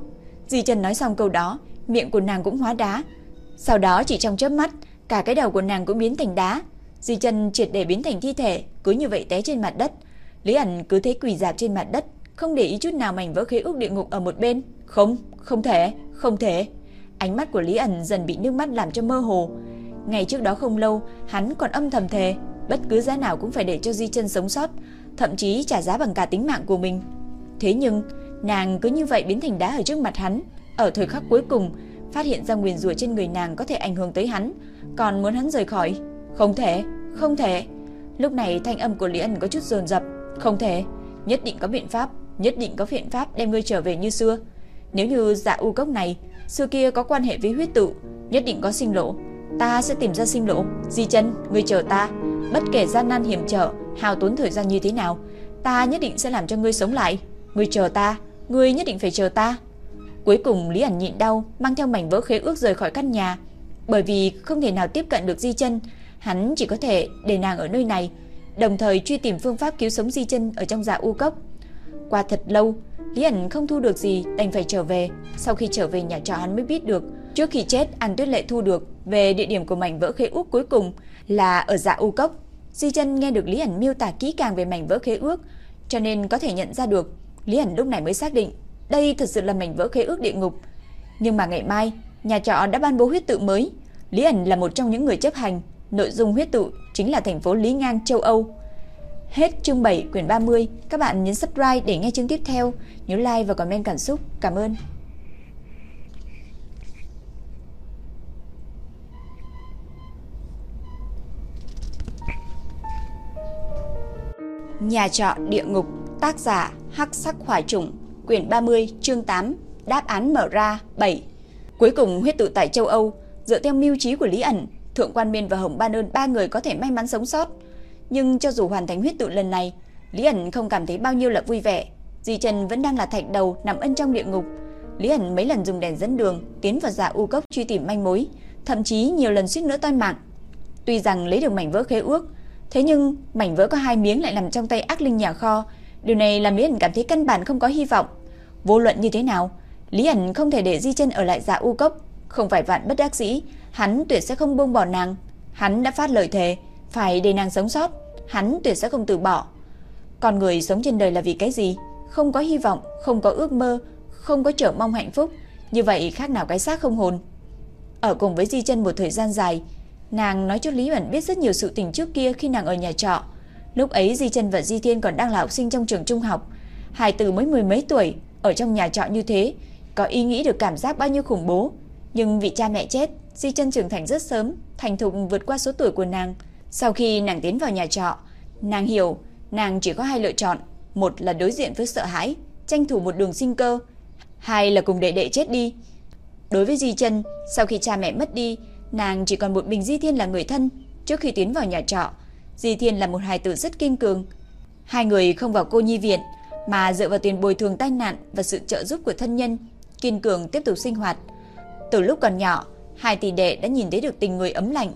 S1: Di Chân nói xong câu đó, miệng của nàng cũng hóa đá. Sau đó chỉ trong chớp mắt, cả cái đầu của nàng cũng biến thành đá. Di Chân triệt để biến thành thi thể, cứ như vậy té trên mặt đất. Lý ẩn cứ thế quỳ dạp trên mặt đất, không để ý chút nào mảnh vỡ khế ước địa ngục ở một bên. Không, không thể, không thể. Ánh mắt của Lý ẩn dần bị nước mắt làm cho mơ hồ. Ngày trước đó không lâu, hắn còn âm thầm thề, bất cứ giá nào cũng phải để cho Di chân sống sót, thậm chí trả giá bằng cả tính mạng của mình. Thế nhưng, nàng cứ như vậy biến thành đá ở trước mặt hắn, ở thời khắc cuối cùng, phát hiện ra nguyền rủa trên người nàng có thể ảnh hưởng tới hắn, còn muốn hắn rời khỏi. Không thể, không thể. Lúc này thanh âm của Lý Ân có chút dồn dập, không thể, nhất định có biện pháp, nhất định có biện pháp đem ngươi trở về như xưa. Nếu như dạ u cốc này xưa kia có quan hệ với huyết tự, nhất định có sinh lộ. Ta sẽ tìm ra sinh lộ. Di chân, ngươi chờ ta. Bất kể gian nan hiểm trở, hao tốn thời gian như thế nào, ta nhất định sẽ làm cho ngươi sống lại. Ngươi chờ ta, ngươi nhất định phải chờ ta. Cuối cùng Lý ẩn nhịn đau, mang theo mảnh vỡ khế ước rời khỏi căn nhà. Bởi vì không thể nào tiếp cận được Di chân, hắn chỉ có thể để nàng ở nơi này đồng thời truy tìm phương pháp cứu sống Di Chân ở trong dạ u cốc. Qua thật lâu, Lý ẩn không thu được gì, đành phải trở về. Sau khi trở về nhà trọ hắn mới biết được, trước khi chết, An Tuyết Lệ thu được về địa điểm của mảnh vỡ khế ước cuối cùng là ở dạ u cốc. Di Chân nghe được Lý ẩn miêu tả kỹ càng về mảnh vỡ khế ước, cho nên có thể nhận ra được. Lý ẩn lúc này mới xác định, đây thật sự là mảnh vỡ khế ước địa ngục. Nhưng mà ngày mai, nhà trọ đã ban bố huyết tự mới. Lý ẩn là một trong những người chấp hành, Nội dung huyết tụ chính là thành phố Lý Ngang châu Âu. Hết chương 7 quyển 30, các bạn nhấn subscribe để nghe chương tiếp theo, nhớ like và comment cảm xúc. Cảm ơn. Nhà trọ địa ngục, tác giả Hắc Sắc Hỏa Trùng, quyển 30, chương 8, đáp án mở ra 7. Cuối cùng huyết tự tại châu Âu, dựa theo mưu trí của Lý ẩn, Thượng Quan Miên và Hồng Ban Ơn ba người có thể may mắn sống sót, nhưng cho dù hoàn thành huyết tự lần này, Lý ẩn không cảm thấy bao nhiêu là vui vẻ. Di Trần vẫn đang là thạch đầu nằm ân trong địa ngục. Lý ẩn mấy lần dùng đèn dẫn đường tiến vào dạ u cốc truy tìm manh mối, thậm chí nhiều lần suýt nữa toi mạng. Tuy rằng lấy được mảnh vỡ khế ước, thế nhưng mảnh vỡ có hai miếng lại nằm trong tay ác linh nhà kho, điều này làm Lý ẩn cảm thấy căn bản không có hy vọng. Vô luận như thế nào, Lý ẩn không thể để Di Chân ở lại dạ u cốc, không phải vạn bất đắc dĩ, hắn tuyệt sẽ không buông bỏ nàng. Hắn đã phát lời thề, phải để nàng sống sót, hắn tuyệt sẽ không từ bỏ. Con người sống trên đời là vì cái gì? Không có hy vọng, không có ước mơ, không có trở mong hạnh phúc, như vậy khác nào cái xác không hồn. Ở cùng với Di Chân một thời gian dài, nàng nói cho Lý Ẩn biết rất nhiều sự tình trước kia khi nàng ở nhà trọ. Lúc ấy Di Chân và Di Thiên còn đang là học sinh trong trường trung học, hải tử mới mười mấy tuổi, ở trong nhà trọ như thế, có ý nghĩ được cảm giác bao nhiêu khủng bố, nhưng vì cha mẹ chết, Di chân trưởng thành rất sớm, thành thục vượt qua số tuổi của nàng. Sau khi nàng tiến vào nhà trọ, nàng hiểu nàng chỉ có hai lựa chọn, một là đối diện với sợ hãi, tranh thủ một đường sinh cơ, hai là cùng đệ đệ chết đi. Đối với Di Chân, sau khi cha mẹ mất đi, nàng chỉ còn một mình Di Thiên là người thân. Trước khi tiến vào nhà trọ, Di Thiên là một hài tử rất kiên cường. Hai người không vào cô nhi viện, mà dựa vào tiền bồi thường tai nạn và sự trợ giúp của thân nhân, kiên cường tiếp tục sinh hoạt. Từ lúc còn nhỏ, hai tỷ đệ đã nhìn thấy được tình người ấm lạnh.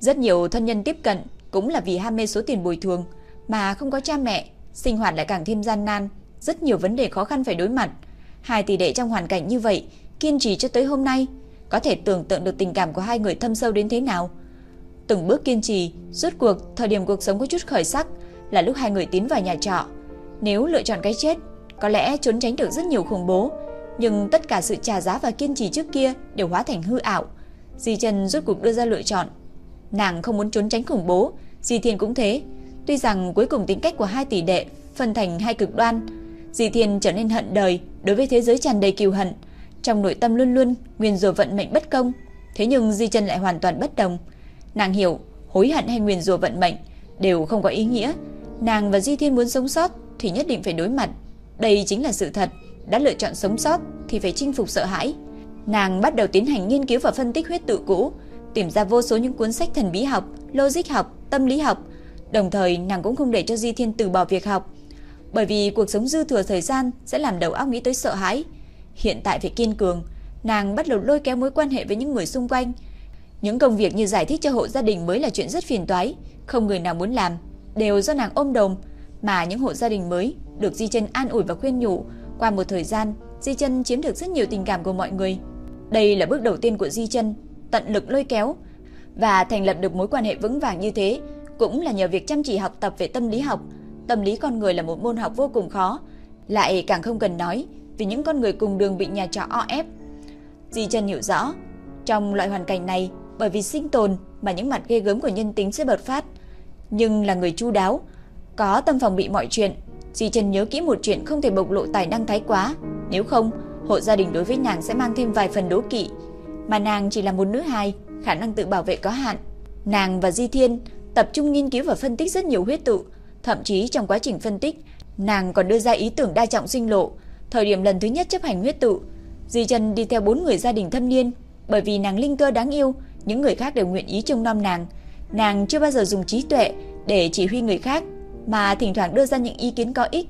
S1: Rất nhiều thân nhân tiếp cận cũng là vì ham mê số tiền bồi thường, mà không có cha mẹ, sinh hoạt lại càng thêm gian nan, rất nhiều vấn đề khó khăn phải đối mặt. Hai tỷ đệ trong hoàn cảnh như vậy, kiên trì cho tới hôm nay, có thể tưởng tượng được tình cảm của hai người thâm sâu đến thế nào. Từng bước kiên trì, rốt cuộc thời điểm cuộc sống có chút khởi sắc là lúc hai người tiến vào nhà trọ. Nếu lựa chọn cái chết, có lẽ trốn tránh được rất nhiều khủng bố, nhưng tất cả sự trả giá và kiên trì trước kia đều hóa thành hư ảo. Di Trần rốt cuộc đưa ra lựa chọn. Nàng không muốn trốn tránh khủng bố, Di Thiên cũng thế. Tuy rằng cuối cùng tính cách của hai tỷ đệ phân thành hai cực đoan, Di Thiên trở nên hận đời đối với thế giới tràn đầy kiêu hận, trong nội tâm luôn luôn nguyên rủa vận mệnh bất công. Thế nhưng Di Chân lại hoàn toàn bất đồng. Nàng hiểu, hối hận hay nguyên rủa vận mệnh đều không có ý nghĩa. Nàng và Di Thiên muốn sống sót thì nhất định phải đối mặt. Đây chính là sự thật, đã lựa chọn sống sót thì phải chinh phục sợ hãi. Nàng bắt đầu tiến hành nghiên cứu và phân tích huyết tự cũ, tìm ra vô số những cuốn sách thần bí học, logic học, tâm lý học. Đồng thời, nàng cũng không để cho Di Thiên từ bỏ việc học, bởi vì cuộc sống dư thừa thời gian sẽ làm đầu óc nghĩ tới sợ hãi. Hiện tại phải kiên cường, nàng bắt đầu lôi kéo mối quan hệ với những người xung quanh. Những công việc như giải thích cho hộ gia đình mới là chuyện rất phiền toái, không người nào muốn làm, đều do nàng ôm đồm, mà những hộ gia đình mới được Di Chân an ủi và khuyên nhủ, qua một thời gian, Di Chân chiếm được rất nhiều tình cảm của mọi người. Đây là bước đầu tiên của Di Chân, tận lực lôi kéo và thành lập được mối quan hệ vững vàng như thế, cũng là nhờ việc chăm chỉ học tập về tâm lý học. Tâm lý con người là một môn học vô cùng khó, lại càng không cần nói vì những con người cùng đường bị nhà trọ o ép. Di Trần hiểu rõ, trong loại hoàn cảnh này, bởi vì sinh tồn mà những mặt ghê gớm của nhân tính sẽ bật phát, nhưng là người chu đáo, có tâm phòng bị mọi chuyện. Di Trần nhớ kỹ một chuyện không thể bộc lộ tài năng thái quá, nếu không, hộ gia đình đối với nàng sẽ mang thêm vài phần đố kỵ, mà nàng chỉ là một nữ hài, khả năng tự bảo vệ có hạn. Nàng và Di Thiên tập trung nghiên cứu và phân tích rất nhiều huyết tự, thậm chí trong quá trình phân tích, nàng còn đưa ra ý tưởng đa trọng sinh lộ. Thời điểm lần thứ nhất chấp hành huyết tự, Di trần đi theo bốn người gia đình thâm niên, bởi vì nàng linh cơ đáng yêu, những người khác đều nguyện ý trông nom nàng. Nàng chưa bao giờ dùng trí tuệ để chỉ huy người khác, mà thỉnh thoảng đưa ra những ý kiến có ích,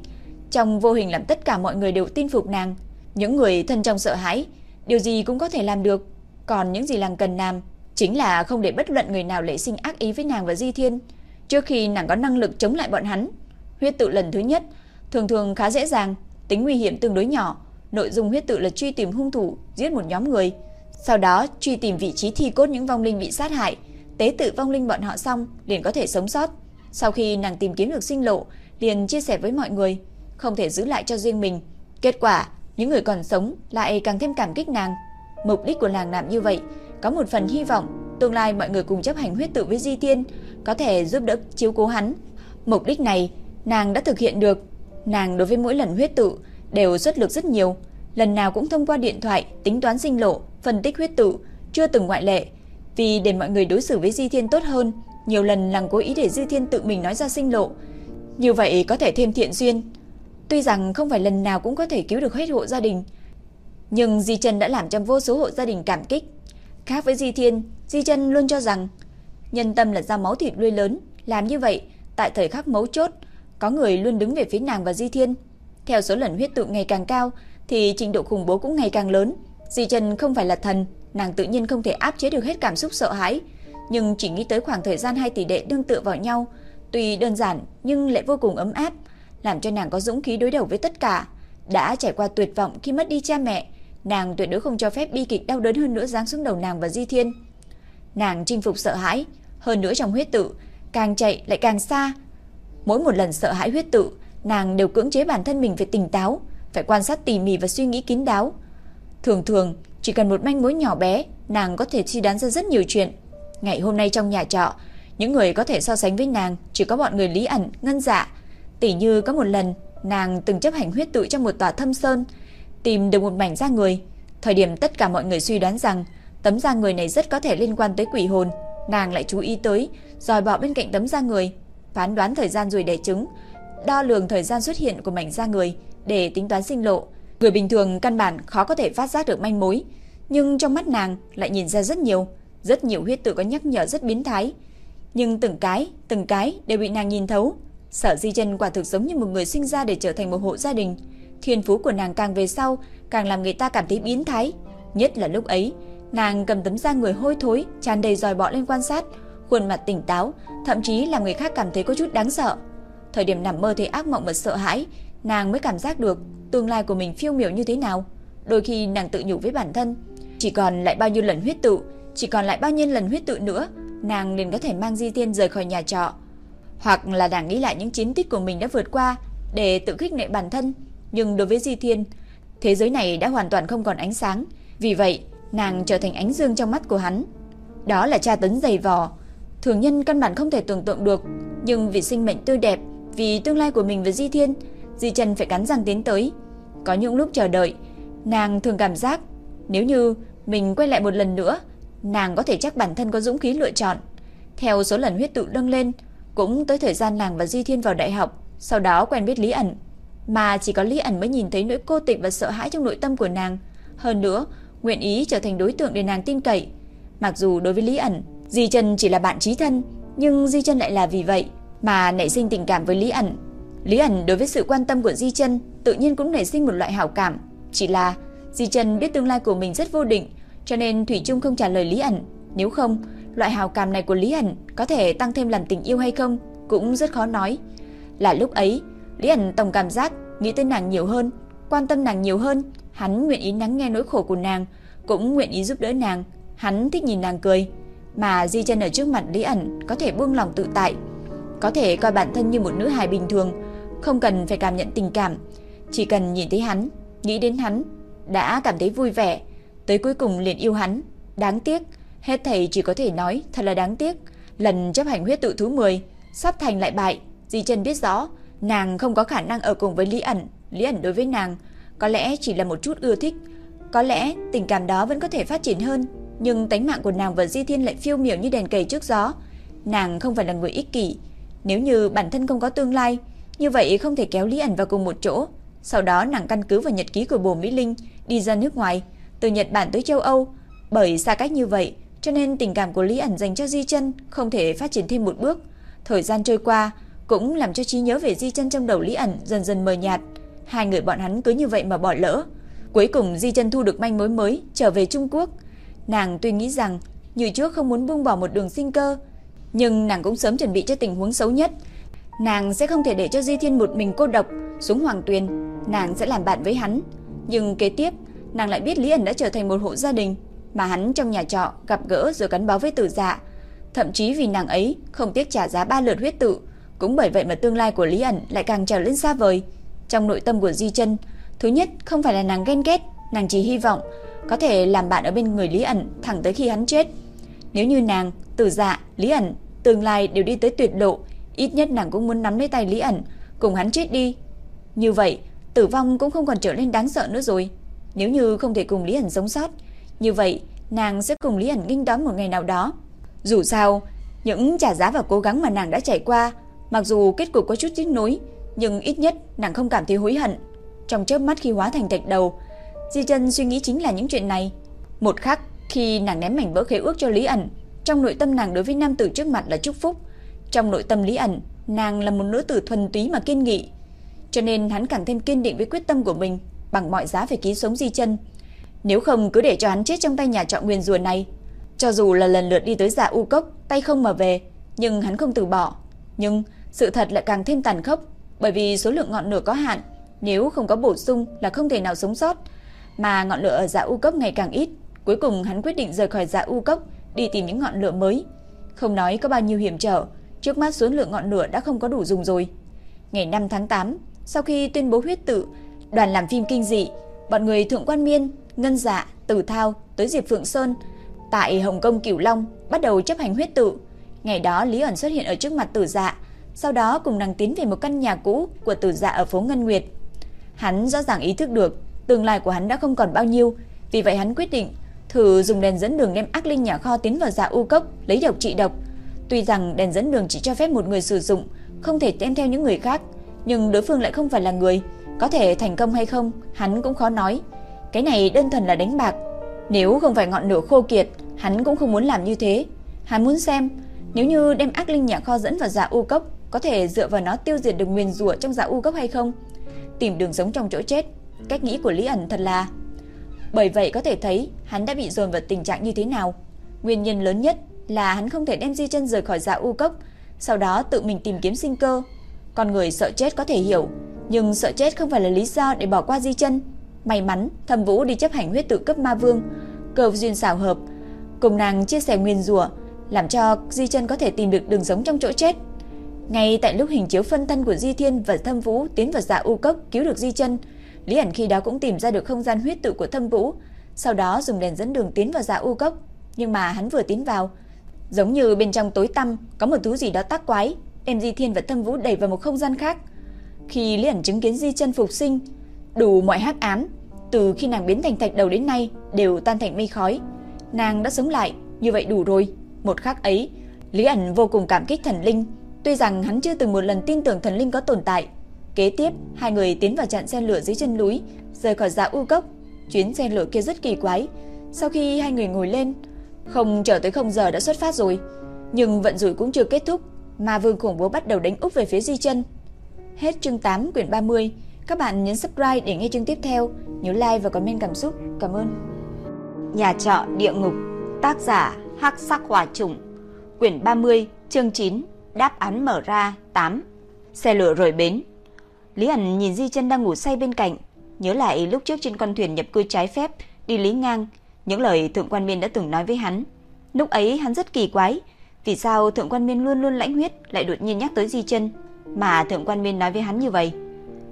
S1: trong vô hình làm tất cả mọi người đều tin phục nàng. Những người thân trong sợ hãi, điều gì cũng có thể làm được, còn những gì nàng cần làm chính là không để bất luận người nào lệ sinh ác ý với nàng và Di Thiên, trước khi nàng có năng lực chống lại bọn hắn. Huyết tự lần thứ nhất thường thường khá dễ dàng, tính nguy hiểm tương đối nhỏ, nội dung huyết tự là truy tìm hung thủ, giết một nhóm người, sau đó truy tìm vị trí thi cốt những vong linh bị sát hại, tế tự vong linh bọn họ xong liền có thể sống sót. Sau khi nàng tìm kiếm được sinh lộ, liền chia sẻ với mọi người, không thể giữ lại cho riêng mình. Kết quả, những người còn sống lại càng thêm cảm kích nàng. Mục đích của nàng làm như vậy có một phần hy vọng tương lai mọi người cùng chấp hành huyết tự với Di Thiên, có thể giúp đỡ chiếu cố hắn. Mục đích này nàng đã thực hiện được. Nàng đối với mỗi lần huyết tự đều xuất lực rất nhiều, lần nào cũng thông qua điện thoại tính toán sinh lộ, phân tích huyết tự, chưa từng ngoại lệ. Vì để mọi người đối xử với Di Thiên tốt hơn, nhiều lần nàng cố ý để Di Thiên tự mình nói ra sinh lộ. Như vậy có thể thêm thiện duyên. Tuy rằng không phải lần nào cũng có thể cứu được hết hộ gia đình, nhưng Di Trần đã làm cho vô số hộ gia đình cảm kích. Khác với Di Thiên, Di Trần luôn cho rằng nhân tâm là ra máu thịt nuôi lớn, làm như vậy tại thời khắc mấu chốt, có người luôn đứng về phía nàng và Di Thiên. Theo số lần huyết tụ ngày càng cao thì trình độ khủng bố cũng ngày càng lớn. Di Trần không phải là thần, nàng tự nhiên không thể áp chế được hết cảm xúc sợ hãi, nhưng chỉ nghĩ tới khoảng thời gian hai tỷ đệ đương tựa vào nhau, tuy đơn giản nhưng lại vô cùng ấm áp, làm cho nàng có dũng khí đối đầu với tất cả. Đã trải qua tuyệt vọng khi mất đi cha mẹ, nàng tuyệt đối không cho phép bi kịch đau đớn hơn nữa giáng xuống đầu nàng và Di Thiên. Nàng chinh phục sợ hãi, hơn nữa trong huyết tự, càng chạy lại càng xa. Mỗi một lần sợ hãi huyết tự, nàng đều cưỡng chế bản thân mình phải tỉnh táo, phải quan sát tỉ mỉ và suy nghĩ kín đáo. Thường thường, chỉ cần một manh mối nhỏ bé, nàng có thể suy đoán ra rất nhiều chuyện. Ngày hôm nay trong nhà trọ, những người có thể so sánh với nàng chỉ có bọn người Lý ẩn, Ngân Dạ. Tỷ như có một lần, nàng từng chấp hành huyết tự trong một tòa thâm sơn, tìm được một mảnh da người. Thời điểm tất cả mọi người suy đoán rằng tấm da người này rất có thể liên quan tới quỷ hồn, nàng lại chú ý tới, dòi bỏ bên cạnh tấm da người, phán đoán thời gian rồi đẻ trứng, đo lường thời gian xuất hiện của mảnh da người để tính toán sinh lộ. Người bình thường căn bản khó có thể phát giác được manh mối, nhưng trong mắt nàng lại nhìn ra rất nhiều, rất nhiều huyết tự có nhắc nhở rất biến thái. Nhưng từng cái, từng cái đều bị nàng nhìn thấu. Sở Di Chân quả thực giống như một người sinh ra để trở thành một hộ gia đình. Thiên phú của nàng càng về sau, càng làm người ta cảm thấy biến thái. Nhất là lúc ấy, nàng cầm tấm da người hôi thối, tràn đầy dòi bọ lên quan sát, khuôn mặt tỉnh táo, thậm chí làm người khác cảm thấy có chút đáng sợ. Thời điểm nằm mơ thấy ác mộng và sợ hãi, nàng mới cảm giác được tương lai của mình phiêu miểu như thế nào. Đôi khi nàng tự nhủ với bản thân, chỉ còn lại bao nhiêu lần huyết tự, chỉ còn lại bao nhiêu lần huyết tự nữa, nàng liền có thể mang Di tiên rời khỏi nhà trọ. Hoặc là nàng nghĩ lại những chiến tích của mình đã vượt qua để tự khích lệ bản thân, nhưng đối với Di Thiên, thế giới này đã hoàn toàn không còn ánh sáng, vì vậy nàng trở thành ánh dương trong mắt của hắn. Đó là tra tấn dày vò, thường nhân căn bản không thể tưởng tượng được, nhưng vì sinh mệnh tươi đẹp, vì tương lai của mình với Di Thiên, Di Trần phải cắn răng tiến tới. Có những lúc chờ đợi, nàng thường cảm giác nếu như mình quay lại một lần nữa, nàng có thể chắc bản thân có dũng khí lựa chọn. Theo số lần huyết tự nâng lên, cũng tới thời gian nàng và Di Thiên vào đại học, sau đó quen biết Lý ẩn. Mà chỉ có Lý ẩn mới nhìn thấy nỗi cô tịch và sợ hãi trong nội tâm của nàng. Hơn nữa, nguyện ý trở thành đối tượng để nàng tin cậy. Mặc dù đối với Lý ẩn, Di Trần chỉ là bạn trí thân, nhưng Di Trần lại là vì vậy mà nảy sinh tình cảm với Lý ẩn. Lý ẩn đối với sự quan tâm của Di Trần tự nhiên cũng nảy sinh một loại hảo cảm, chỉ là Di Trần biết tương lai của mình rất vô định, cho nên Thủy Trung không trả lời Lý ẩn. Nếu không, loại hảo cảm này của Lý ẩn có thể tăng thêm lần tình yêu hay không cũng rất khó nói. Là lúc ấy, Lý ẩn tổng cảm giác nghĩ tới nàng nhiều hơn, quan tâm nàng nhiều hơn, hắn nguyện ý lắng nghe nỗi khổ của nàng, cũng nguyện ý giúp đỡ nàng, hắn thích nhìn nàng cười, mà Di Chân ở trước mặt Lý ẩn có thể buông lòng tự tại, có thể coi bản thân như một nữ hài bình thường, không cần phải cảm nhận tình cảm, chỉ cần nhìn thấy hắn, nghĩ đến hắn, đã cảm thấy vui vẻ, tới cuối cùng liền yêu hắn. Đáng tiếc, hết thầy chỉ có thể nói thật là đáng tiếc, lần chấp hành huyết tự thú 10, sắp thành lại bại, Di Chân biết rõ, nàng không có khả năng ở cùng với Lý ẩn, Lý ẩn đối với nàng có lẽ chỉ là một chút ưa thích, có lẽ tình cảm đó vẫn có thể phát triển hơn, nhưng tánh mạng của nàng và Di Thiên lại phiêu miểu như đèn cầy trước gió. Nàng không phải là người ích kỷ, nếu như bản thân không có tương lai, như vậy không thể kéo Lý ẩn vào cùng một chỗ. Sau đó nàng căn cứ vào nhật ký của bồ Mỹ Linh đi ra nước ngoài, từ Nhật Bản tới châu Âu. Bởi xa cách như vậy, cho nên tình cảm của Lý ẩn dành cho Di Chân không thể phát triển thêm một bước. Thời gian trôi qua cũng làm cho trí nhớ về Di Chân trong đầu Lý ẩn dần dần mờ nhạt. Hai người bọn hắn cứ như vậy mà bỏ lỡ. Cuối cùng Di Chân thu được manh mối mới, trở về Trung Quốc. Nàng tuy nghĩ rằng như trước không muốn buông bỏ một đường sinh cơ, nhưng nàng cũng sớm chuẩn bị cho tình huống xấu nhất. Nàng sẽ không thể để cho Di Thiên một mình cô độc xuống Hoàng Tuyền, nàng sẽ làm bạn với hắn. Nhưng kế tiếp, nàng lại biết Lý ẩn đã trở thành một hộ gia đình mà hắn trong nhà trọ gặp gỡ rồi gắn bó với tử dạ. Thậm chí vì nàng ấy không tiếc trả giá ba lượt huyết tự, cũng bởi vậy mà tương lai của Lý ẩn lại càng trở lên xa vời. Trong nội tâm của Di Chân, thứ nhất không phải là nàng ghen ghét, nàng chỉ hy vọng có thể làm bạn ở bên người Lý ẩn thẳng tới khi hắn chết. Nếu như nàng, Tử Dạ, Lý ẩn tương lai đều đi tới tuyệt lộ, ít nhất nàng cũng muốn nắm lấy tay Lý ẩn, cùng hắn chết đi. Như vậy, tử vong cũng không còn trở nên đáng sợ nữa rồi. Nếu như không thể cùng Lý ẩn sống sót, như vậy nàng sẽ cùng Lý ẩn nghênh đón một ngày nào đó. Dù sao, những trả giá và cố gắng mà nàng đã trải qua, mặc dù kết cục có chút tiếc nối, nhưng ít nhất nàng không cảm thấy hối hận. Trong chớp mắt khi hóa thành thạch đầu, Di Chân suy nghĩ chính là những chuyện này. Một khắc khi nàng ném mảnh vỡ khế ước cho Lý ẩn, trong nội tâm nàng đối với nam tử trước mặt là chúc phúc, trong nội tâm Lý ẩn, nàng là một nữ tử thuần túy mà kiên nghị, cho nên hắn càng thêm kiên định với quyết tâm của mình, bằng mọi giá phải ký sống Di Chân. Nếu không cứ để cho hắn chết trong tay nhà trọ nguyên rùa này, cho dù là lần lượt đi tới giả U Cốc, tay không mà về, nhưng hắn không từ bỏ. Nhưng sự thật lại càng thêm tàn khốc, bởi vì số lượng ngọn lửa có hạn, nếu không có bổ sung là không thể nào sống sót. Mà ngọn lửa ở Dạ U Cốc ngày càng ít, cuối cùng hắn quyết định rời khỏi Dạ U Cốc, đi tìm những ngọn lửa mới. Không nói có bao nhiêu hiểm trở, trước mắt số lượng ngọn lửa đã không có đủ dùng rồi. Ngày 5 tháng 8, sau khi tuyên bố huyết tự, đoàn làm phim kinh dị, bọn người Thượng Quan Miên, Ngân Dạ, Tử Thao tới Diệp Phượng Sơn tại Hồng Kông Cửu Long bắt đầu chấp hành huyết tự. Ngày đó Lý ẩn xuất hiện ở trước mặt Tử Dạ, sau đó cùng nàng tiến về một căn nhà cũ của Tử Dạ ở phố Ngân Nguyệt. Hắn rõ ràng ý thức được tương lai của hắn đã không còn bao nhiêu, vì vậy hắn quyết định thử dùng đèn dẫn đường đem ác linh nhà kho tiến vào dạ u cốc lấy độc trị độc. Tuy rằng đèn dẫn đường chỉ cho phép một người sử dụng, không thể đem theo những người khác, nhưng đối phương lại không phải là người, có thể thành công hay không, hắn cũng khó nói. Cái này đơn thuần là đánh bạc. Nếu không phải ngọn lửa khô kiệt, hắn cũng không muốn làm như thế. Hắn muốn xem, nếu như đem ác linh nhà kho dẫn vào dạ u cốc, có thể dựa vào nó tiêu diệt được nguyên rủa trong dạ u cốc hay không? Tìm đường sống trong chỗ chết, cách nghĩ của Lý ẩn thật là bởi vậy có thể thấy hắn đã bị dồn vào tình trạng như thế nào. Nguyên nhân lớn nhất là hắn không thể đem Di chân rời khỏi dạ u cốc, sau đó tự mình tìm kiếm sinh cơ. Con người sợ chết có thể hiểu, nhưng sợ chết không phải là lý do để bỏ qua Di Chân. May mắn, Thẩm Vũ đi chấp hành huyết tự cấp ma vương, cơ duyên xảo hợp, cùng nàng chia sẻ nguyên rủa, làm cho Di Chân có thể tìm được đường sống trong chỗ chết. Ngay tại lúc hình chiếu phân thân của Di Thiên và Thâm Vũ tiến vào dạ u cốc cứu được Di Chân, Lý ẩn khi đó cũng tìm ra được không gian huyết tự của Thâm Vũ, sau đó dùng đèn dẫn đường tiến vào dạ u cốc, nhưng mà hắn vừa tiến vào, giống như bên trong tối tăm có một thứ gì đó tác quái, đem Di Thiên và Thâm Vũ đẩy vào một không gian khác. Khi Lý ẩn chứng kiến Di Chân phục sinh, đủ mọi hắc ám, từ khi nàng biến thành thạch đầu đến nay đều tan thành mây khói. Nàng đã sống lại, như vậy đủ rồi. Một khắc ấy, Lý ẩn vô cùng cảm kích thần linh, tuy rằng hắn chưa từng một lần tin tưởng thần linh có tồn tại. Kế tiếp, hai người tiến vào chặn xe lửa dưới chân núi, rời khỏi dạ u cốc. Chuyến xe lửa kia rất kỳ quái. Sau khi hai người ngồi lên, không chờ tới không giờ đã xuất phát rồi. Nhưng vận rủi cũng chưa kết thúc, mà vương khủng bố bắt đầu đánh úp về phía Di chân. Hết chương 8 quyển 30. Các bạn nhấn subscribe để nghe chương tiếp theo. Nhớ like và comment cảm xúc. Cảm ơn. Nhà trọ địa ngục. Tác giả Hắc Sắc Hỏa Trùng. Quyển 30, chương 9. Đáp án mở ra 8. Xe lửa rời bến. Lý Ảnh nhìn Di chân đang ngủ say bên cạnh, nhớ lại lúc trước trên con thuyền nhập cư trái phép đi lý ngang, những lời thượng quan miên đã từng nói với hắn. Lúc ấy hắn rất kỳ quái, vì sao thượng quan miên luôn luôn lãnh huyết lại đột nhiên nhắc tới Di chân, mà thượng quan miên nói với hắn như vậy.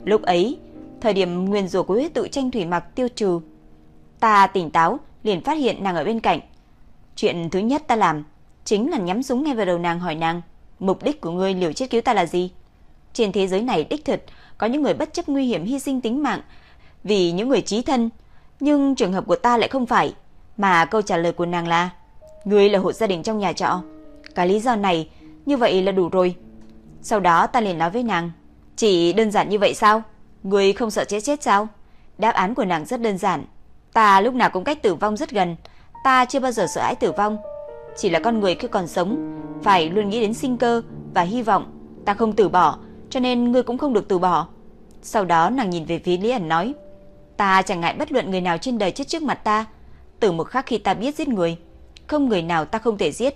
S1: Lúc ấy, thời điểm nguyên rủa của huyết tự tranh thủy mặc tiêu trừ, ta tỉnh táo liền phát hiện nàng ở bên cạnh. Chuyện thứ nhất ta làm chính là nhắm súng ngay vào đầu nàng hỏi nàng, mục đích của ngươi liều chết cứu ta là gì? Trên thế giới này đích thực có những người bất chấp nguy hiểm hy sinh tính mạng vì những người chí thân, nhưng trường hợp của ta lại không phải, mà câu trả lời của nàng là ngươi là hộ gia đình trong nhà trọ. Cái lý do này như vậy là đủ rồi. Sau đó ta liền nói với nàng, chỉ đơn giản như vậy sao? Ngươi không sợ chết chết sao? Đáp án của nàng rất đơn giản. Ta lúc nào cũng cách tử vong rất gần, ta chưa bao giờ sợ hãi tử vong. Chỉ là con người khi còn sống phải luôn nghĩ đến sinh cơ và hy vọng, ta không từ bỏ, cho nên ngươi cũng không được từ bỏ. Sau đó nàng nhìn về phía Lý ẩn nói, ta chẳng ngại bất luận người nào trên đời chết trước mặt ta, từ một khắc khi ta biết giết người, không người nào ta không thể giết.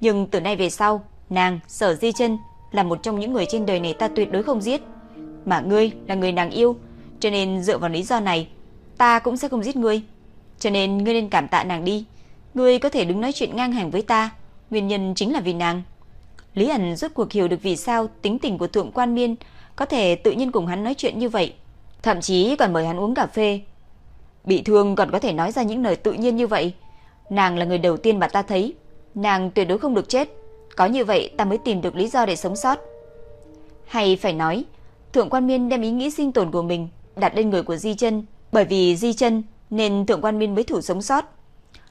S1: Nhưng từ nay về sau, nàng, Sở Di Chân là một trong những người trên đời này ta tuyệt đối không giết. Mà ngươi là người nàng yêu, cho nên dựa vào lý do này, ta cũng sẽ không giết ngươi. Cho nên ngươi nên cảm tạ nàng đi. Ngươi có thể đứng nói chuyện ngang hàng với ta, nguyên nhân chính là vì nàng. Lý ẩn rốt cuộc hiểu được vì sao tính tình của thượng quan miên có thể tự nhiên cùng hắn nói chuyện như vậy. Thậm chí còn mời hắn uống cà phê. Bị thương còn có thể nói ra những lời tự nhiên như vậy. Nàng là người đầu tiên mà ta thấy. Nàng tuyệt đối không được chết. Có như vậy ta mới tìm được lý do để sống sót. Hay phải nói, thượng quan miên đem ý nghĩ sinh tồn của mình đặt lên người của Di chân Bởi vì Di chân nên thượng quan miên mới thủ sống sót.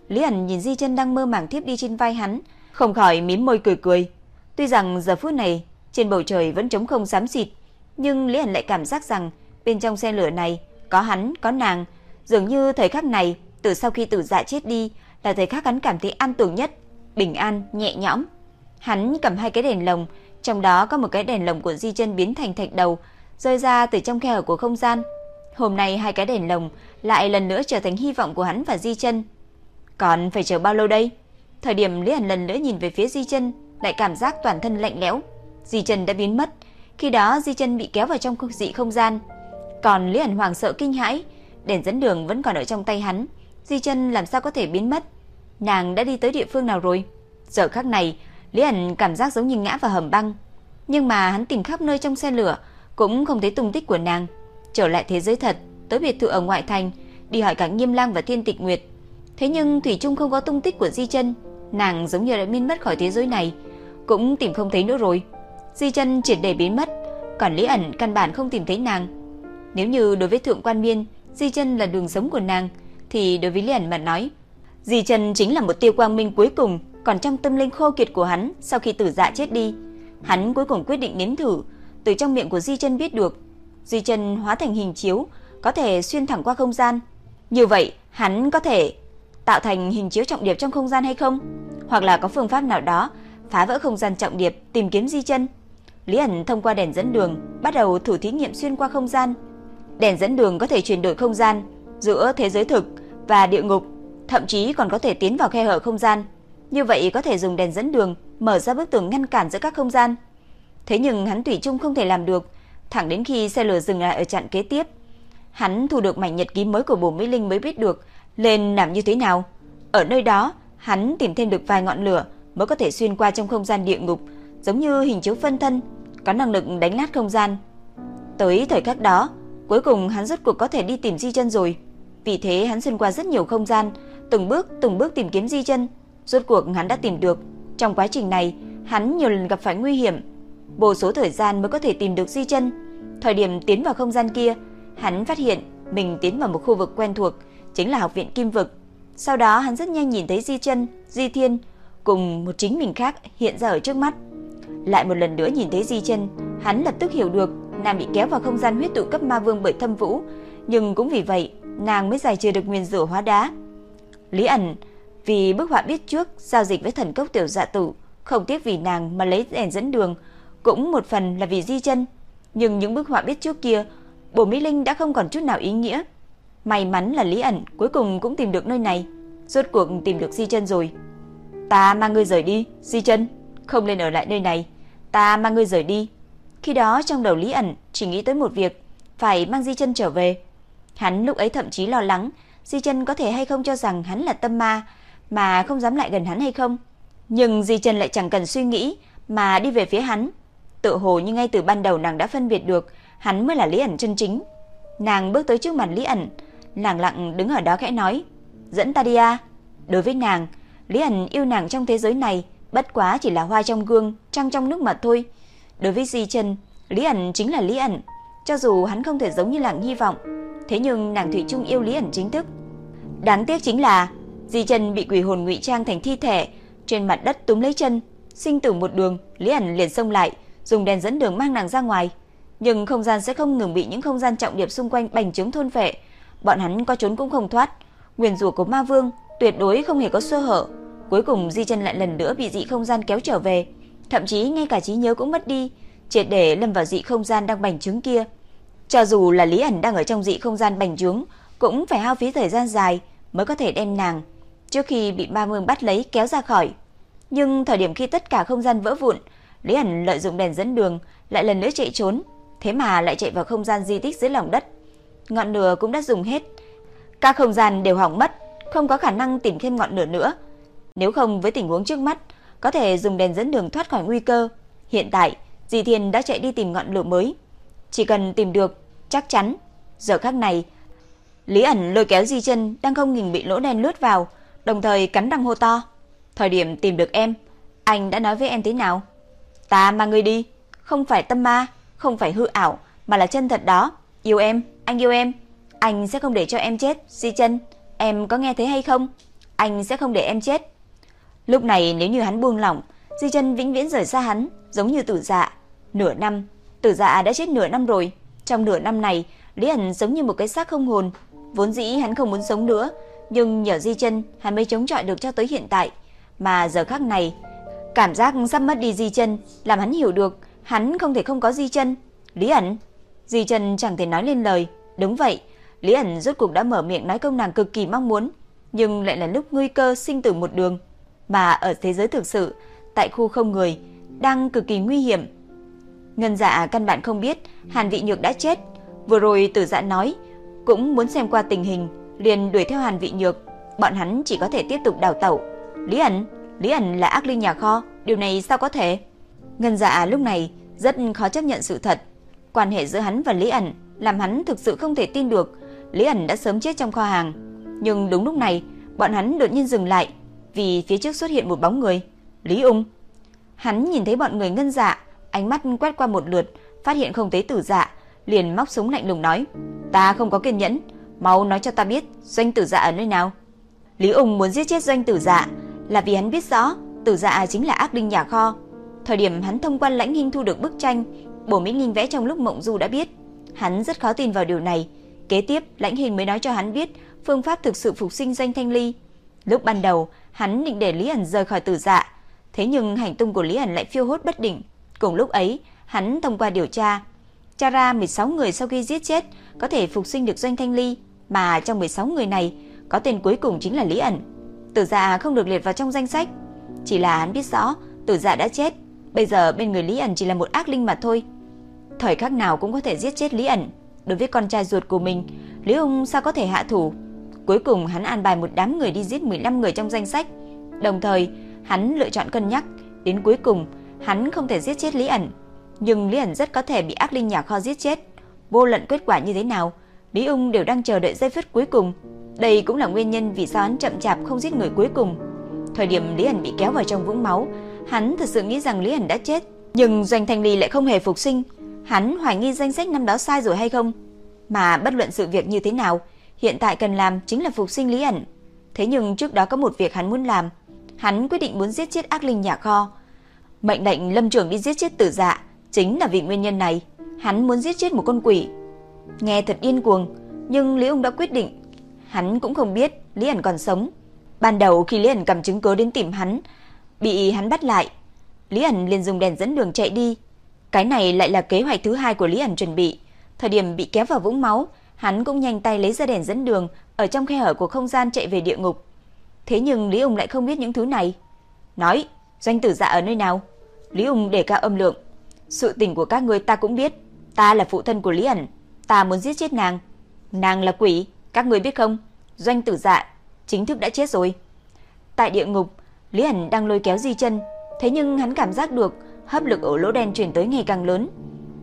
S1: Lý ẩn nhìn Di chân đang mơ màng thiếp đi trên vai hắn, không khỏi mím môi cười cười. Tuy rằng giờ phút này trên bầu trời vẫn trống không xám xịt, nhưng Lý Hàn lại cảm giác rằng bên trong xe lửa này có hắn, có nàng, dường như thời khắc này từ sau khi tử dạ chết đi là thời khắc hắn cảm thấy an tưởng nhất, bình an, nhẹ nhõm. Hắn cầm hai cái đèn lồng, trong đó có một cái đèn lồng của Di Chân biến thành thạch đầu, rơi ra từ trong khe hở của không gian. Hôm nay hai cái đèn lồng lại lần nữa trở thành hy vọng của hắn và Di Chân. Còn phải chờ bao lâu đây? Thời điểm Lý Hàn lần nữa nhìn về phía Di Chân, lại cảm giác toàn thân lạnh lẽo. Di Chân đã biến mất, khi đó Di Chân bị kéo vào trong không dị không gian. Còn Lý Ẩn hoàng sợ kinh hãi, đèn dẫn đường vẫn còn ở trong tay hắn. Di Chân làm sao có thể biến mất? Nàng đã đi tới địa phương nào rồi? Giờ khắc này, Lý ẩn cảm giác giống như ngã vào hầm băng. Nhưng mà hắn tìm khắp nơi trong xe lửa, cũng không thấy tung tích của nàng. Trở lại thế giới thật, tới biệt thự ở ngoại thành, đi hỏi cả Nghiêm Lang và Thiên Tịch Nguyệt. Thế nhưng thủy chung không có tung tích của Di Chân, nàng giống như đã biến mất khỏi thế giới này, cũng tìm không thấy nữa rồi. Di Chân triệt để biến mất, còn Lý ẩn căn bản không tìm thấy nàng. Nếu như đối với thượng quan miên, Di Chân là đường sống của nàng, thì đối với Lý ẩn mà nói, Di Chân chính là một tiêu quang minh cuối cùng còn trong tâm linh khô kiệt của hắn sau khi tử dạ chết đi. Hắn cuối cùng quyết định nếm thử, từ trong miệng của Di Chân biết được, Di Chân hóa thành hình chiếu, có thể xuyên thẳng qua không gian. Như vậy, hắn có thể tạo thành hình chiếu trọng điểm trong không gian hay không? Hoặc là có phương pháp nào đó phá vỡ không gian trọng điệp tìm kiếm Di Chân? Lý ẩn thông qua đèn dẫn đường, bắt đầu thử thí nghiệm xuyên qua không gian. Đèn dẫn đường có thể chuyển đổi không gian giữa thế giới thực và địa ngục, thậm chí còn có thể tiến vào khe hở không gian. Như vậy có thể dùng đèn dẫn đường mở ra bức tường ngăn cản giữa các không gian. Thế nhưng hắn thủy chung không thể làm được, thẳng đến khi xe lửa dừng lại ở trạm kế tiếp. Hắn thu được mảnh nhật ký mới của Bồ Mỹ Linh mới biết được lên làm như thế nào. Ở nơi đó, hắn tìm thêm được vài ngọn lửa mới có thể xuyên qua trong không gian địa ngục, giống như hình chiếu phân thân, có năng lực đánh lát không gian. Tới thời khắc đó, cuối cùng hắn rốt cuộc có thể đi tìm Di Chân rồi. Vì thế hắn xuyên qua rất nhiều không gian, từng bước từng bước tìm kiếm Di Chân. Rốt cuộc hắn đã tìm được. Trong quá trình này, hắn nhiều lần gặp phải nguy hiểm, vô số thời gian mới có thể tìm được Di Chân. Thời điểm tiến vào không gian kia, hắn phát hiện mình tiến vào một khu vực quen thuộc, chính là học viện Kim vực. Sau đó hắn rất nhanh nhìn thấy Di Chân, Di Thiên cùng một chính mình khác hiện ra ở trước mắt. Lại một lần nữa nhìn thấy Di Chân, hắn lập tức hiểu được nàng bị kéo vào không gian huyết tụ cấp ma vương bởi Thâm Vũ, nhưng cũng vì vậy, nàng mới giải trừ được nguyên rủa hóa đá. Lý ẩn vì bức họa biết trước giao dịch với thần cốc tiểu dạ tử, không tiếc vì nàng mà lấy đèn dẫn đường, cũng một phần là vì Di Chân, nhưng những bức họa biết trước kia, Bồ Mỹ Linh đã không còn chút nào ý nghĩa. May mắn là Lý ẩn cuối cùng cũng tìm được nơi này, rốt cuộc tìm được Di Chân rồi. Ta mang ngươi rời đi, Di Chân, không nên ở lại nơi này, ta mang ngươi rời đi. Khi đó trong đầu Lý ẩn chỉ nghĩ tới một việc, phải mang Di Chân trở về. Hắn lúc ấy thậm chí lo lắng, Di Chân có thể hay không cho rằng hắn là tâm ma, mà không dám lại gần hắn hay không. Nhưng Di Chân lại chẳng cần suy nghĩ mà đi về phía hắn. Tự hồ như ngay từ ban đầu nàng đã phân biệt được hắn mới là Lý ẩn chân chính. Nàng bước tới trước mặt Lý ẩn, nàng lặng đứng ở đó khẽ nói, "Dẫn ta đi a." Đối với nàng, Lý ẩn yêu nàng trong thế giới này bất quá chỉ là hoa trong gương, trăng trong nước mà thôi. Đối với Di Trần, Lý ẩn chính là Lý ẩn, cho dù hắn không thể giống như làng hy vọng, thế nhưng nàng thủy chung yêu Lý ẩn chính thức. Đáng tiếc chính là Di Trần bị quỷ hồn ngụy trang thành thi thể, trên mặt đất túm lấy chân, sinh tử một đường, Lý ẩn liền xông lại, dùng đèn dẫn đường mang nàng ra ngoài. Nhưng không gian sẽ không ngừng bị những không gian trọng điểm xung quanh bành trướng thôn phệ, bọn hắn có trốn cũng không thoát. Nguyên rủa của Ma Vương tuyệt đối không hề có sơ hở. Cuối cùng Di Chân lại lần nữa bị dị không gian kéo trở về, thậm chí ngay cả trí nhớ cũng mất đi, triệt để lâm vào dị không gian đang bành trướng kia. Cho dù là Lý ẩn đang ở trong dị không gian bành trướng, cũng phải hao phí thời gian dài mới có thể đem nàng trước khi bị Ma Vương bắt lấy kéo ra khỏi. Nhưng thời điểm khi tất cả không gian vỡ vụn, Lý ẩn lợi dụng đèn dẫn đường, lại lần nữa chạy trốn, thế mà lại chạy vào không gian di tích dưới lòng đất. Ngọn lửa cũng đã dùng hết, các không gian đều hỏng mất, không có khả năng tìm thêm ngọn lửa nữa. Nếu không với tình huống trước mắt, có thể dùng đèn dẫn đường thoát khỏi nguy cơ. Hiện tại, Di Thiên đã chạy đi tìm ngọn lửa mới. Chỉ cần tìm được, chắc chắn. Giờ khắc này, Lý ẩn lôi kéo Di chân đang không ngừng bị lỗ đen lướt vào, đồng thời cắn răng hô to. Thời điểm tìm được em, anh đã nói với em thế nào? Ta mang ngươi đi, không phải tâm ma, không phải hư ảo, mà là chân thật đó. Yêu em, anh yêu em. Anh sẽ không để cho em chết, Di chân. Em có nghe thấy hay không? Anh sẽ không để em chết. Lúc này nếu như hắn buông lỏng, Di chân vĩnh viễn rời xa hắn, giống như tử dạ. Nửa năm, tử dạ đã chết nửa năm rồi. Trong nửa năm này, Lý ảnh giống như một cái xác không hồn. Vốn dĩ hắn không muốn sống nữa, nhưng nhờ Di chân hắn mới chống chọi được cho tới hiện tại. Mà giờ khắc này, cảm giác sắp mất đi Di chân làm hắn hiểu được hắn không thể không có Di chân. Lý ảnh Di chân chẳng thể nói lên lời. Đúng vậy, Lý ẩn rốt cuộc đã mở miệng nói câu nàng cực kỳ mong muốn, nhưng lại là lúc nguy cơ sinh tử một đường. Mà ở thế giới thực sự, tại khu không người, đang cực kỳ nguy hiểm. Ngân dạ căn bản không biết Hàn Vị Nhược đã chết. Vừa rồi tử dạ nói, cũng muốn xem qua tình hình, liền đuổi theo Hàn Vị Nhược. Bọn hắn chỉ có thể tiếp tục đào tẩu. Lý ẩn, Lý ẩn là ác linh nhà kho, điều này sao có thể? Ngân dạ lúc này rất khó chấp nhận sự thật. Quan hệ giữa hắn và Lý ẩn làm hắn thực sự không thể tin được. Lý ẩn đã sớm chết trong kho hàng. Nhưng đúng lúc này, bọn hắn đột nhiên dừng lại, vì phía trước xuất hiện một bóng người. Lý ung. Hắn nhìn thấy bọn người ngân dạ, ánh mắt quét qua một lượt, phát hiện không thấy tử dạ, liền móc súng lạnh lùng nói. Ta không có kiên nhẫn, mau nói cho ta biết doanh tử dạ ở nơi nào. Lý ung muốn giết chết doanh tử dạ là vì hắn biết rõ tử dạ chính là ác linh nhà kho. Thời điểm hắn thông qua lãnh hình thu được bức tranh, bổ mỹ nghìn vẽ trong lúc mộng du đã biết. Hắn rất khó tin vào điều này. Kế tiếp, lãnh hình mới nói cho hắn biết phương pháp thực sự phục sinh danh thanh ly. Lúc ban đầu, hắn định để Lý ẩn rời khỏi tử dạ, thế nhưng hành tung của Lý ẩn lại phiêu hốt bất định. Cùng lúc ấy, hắn thông qua điều tra, tra ra 16 người sau khi giết chết có thể phục sinh được doanh thanh ly, mà trong 16 người này có tên cuối cùng chính là Lý ẩn. Tử dạ không được liệt vào trong danh sách, chỉ là hắn biết rõ tử dạ đã chết, bây giờ bên người Lý ẩn chỉ là một ác linh mà thôi. thời khắc nào cũng có thể giết chết Lý ẩn. Đối với con trai ruột của mình, Lý Ung sao có thể hạ thủ? Cuối cùng hắn an bài một đám người đi giết 15 người trong danh sách. Đồng thời, hắn lựa chọn cân nhắc, đến cuối cùng hắn không thể giết chết Lý ẩn, nhưng Lý ẩn rất có thể bị ác linh nhà kho giết chết. Vô luận kết quả như thế nào, Lý Ung đều đang chờ đợi giây phút cuối cùng. Đây cũng là nguyên nhân vì sao hắn chậm chạp không giết người cuối cùng. Thời điểm Lý ẩn bị kéo vào trong vũng máu, hắn thật sự nghĩ rằng Lý ẩn đã chết, nhưng Doanh Thanh Ly lại không hề phục sinh. Hắn hoài nghi danh sách năm đó sai rồi hay không? Mà bất luận sự việc như thế nào, hiện tại cần làm chính là phục sinh Lý ẩn. Thế nhưng trước đó có một việc hắn muốn làm, hắn quyết định muốn giết chết ác linh nhà kho. Mệnh lệnh Lâm Trường đi giết chết Tử Dạ chính là vì nguyên nhân này, hắn muốn giết chết một con quỷ. Nghe thật điên cuồng, nhưng Lý Ung đã quyết định, hắn cũng không biết Lý ẩn còn sống. Ban đầu khi Lý ẩn cầm chứng cứ đến tìm hắn, bị hắn bắt lại, Lý ẩn liền dùng đèn dẫn đường chạy đi. Cái này lại là kế hoạch thứ hai của Lý ẩn chuẩn bị. Thời điểm bị kéo vào vũng máu, hắn cũng nhanh tay lấy ra đèn dẫn đường ở trong khe hở của không gian chạy về địa ngục. Thế nhưng Lý Ung lại không biết những thứ này. Nói, doanh tử dạ ở nơi nào? Lý Ung để cao âm lượng. Sự tình của các người ta cũng biết. Ta là phụ thân của Lý ẩn. Ta muốn giết chết nàng. Nàng là quỷ, các người biết không? Doanh tử dạ chính thức đã chết rồi. Tại địa ngục, Lý ẩn đang lôi kéo di chân. Thế nhưng hắn cảm giác được hấp lực ở lỗ đen chuyển tới ngày càng lớn.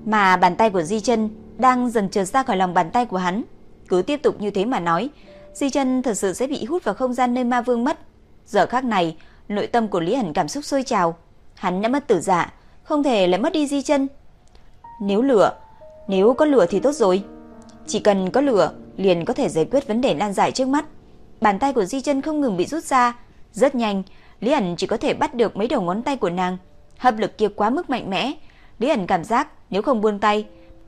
S1: Mà bàn tay của di chân đang dần trượt ra khỏi lòng bàn tay của hắn. Cứ tiếp tục như thế mà nói, Di chân thật sự sẽ bị hút vào không gian nơi ma vương mất. Giờ khắc này, nội tâm của Lý Hẳn cảm xúc sôi trào. Hắn đã mất tử dạ, không thể lại mất đi Di chân. Nếu lửa, nếu có lửa thì tốt rồi. Chỉ cần có lửa, liền có thể giải quyết vấn đề nan giải trước mắt. Bàn tay của Di chân không ngừng bị rút ra, rất nhanh, Lý ẩn chỉ có thể bắt được mấy đầu ngón tay của nàng. Hấp lực kia quá mức mạnh mẽ, Lý ẩn cảm giác nếu không buông tay,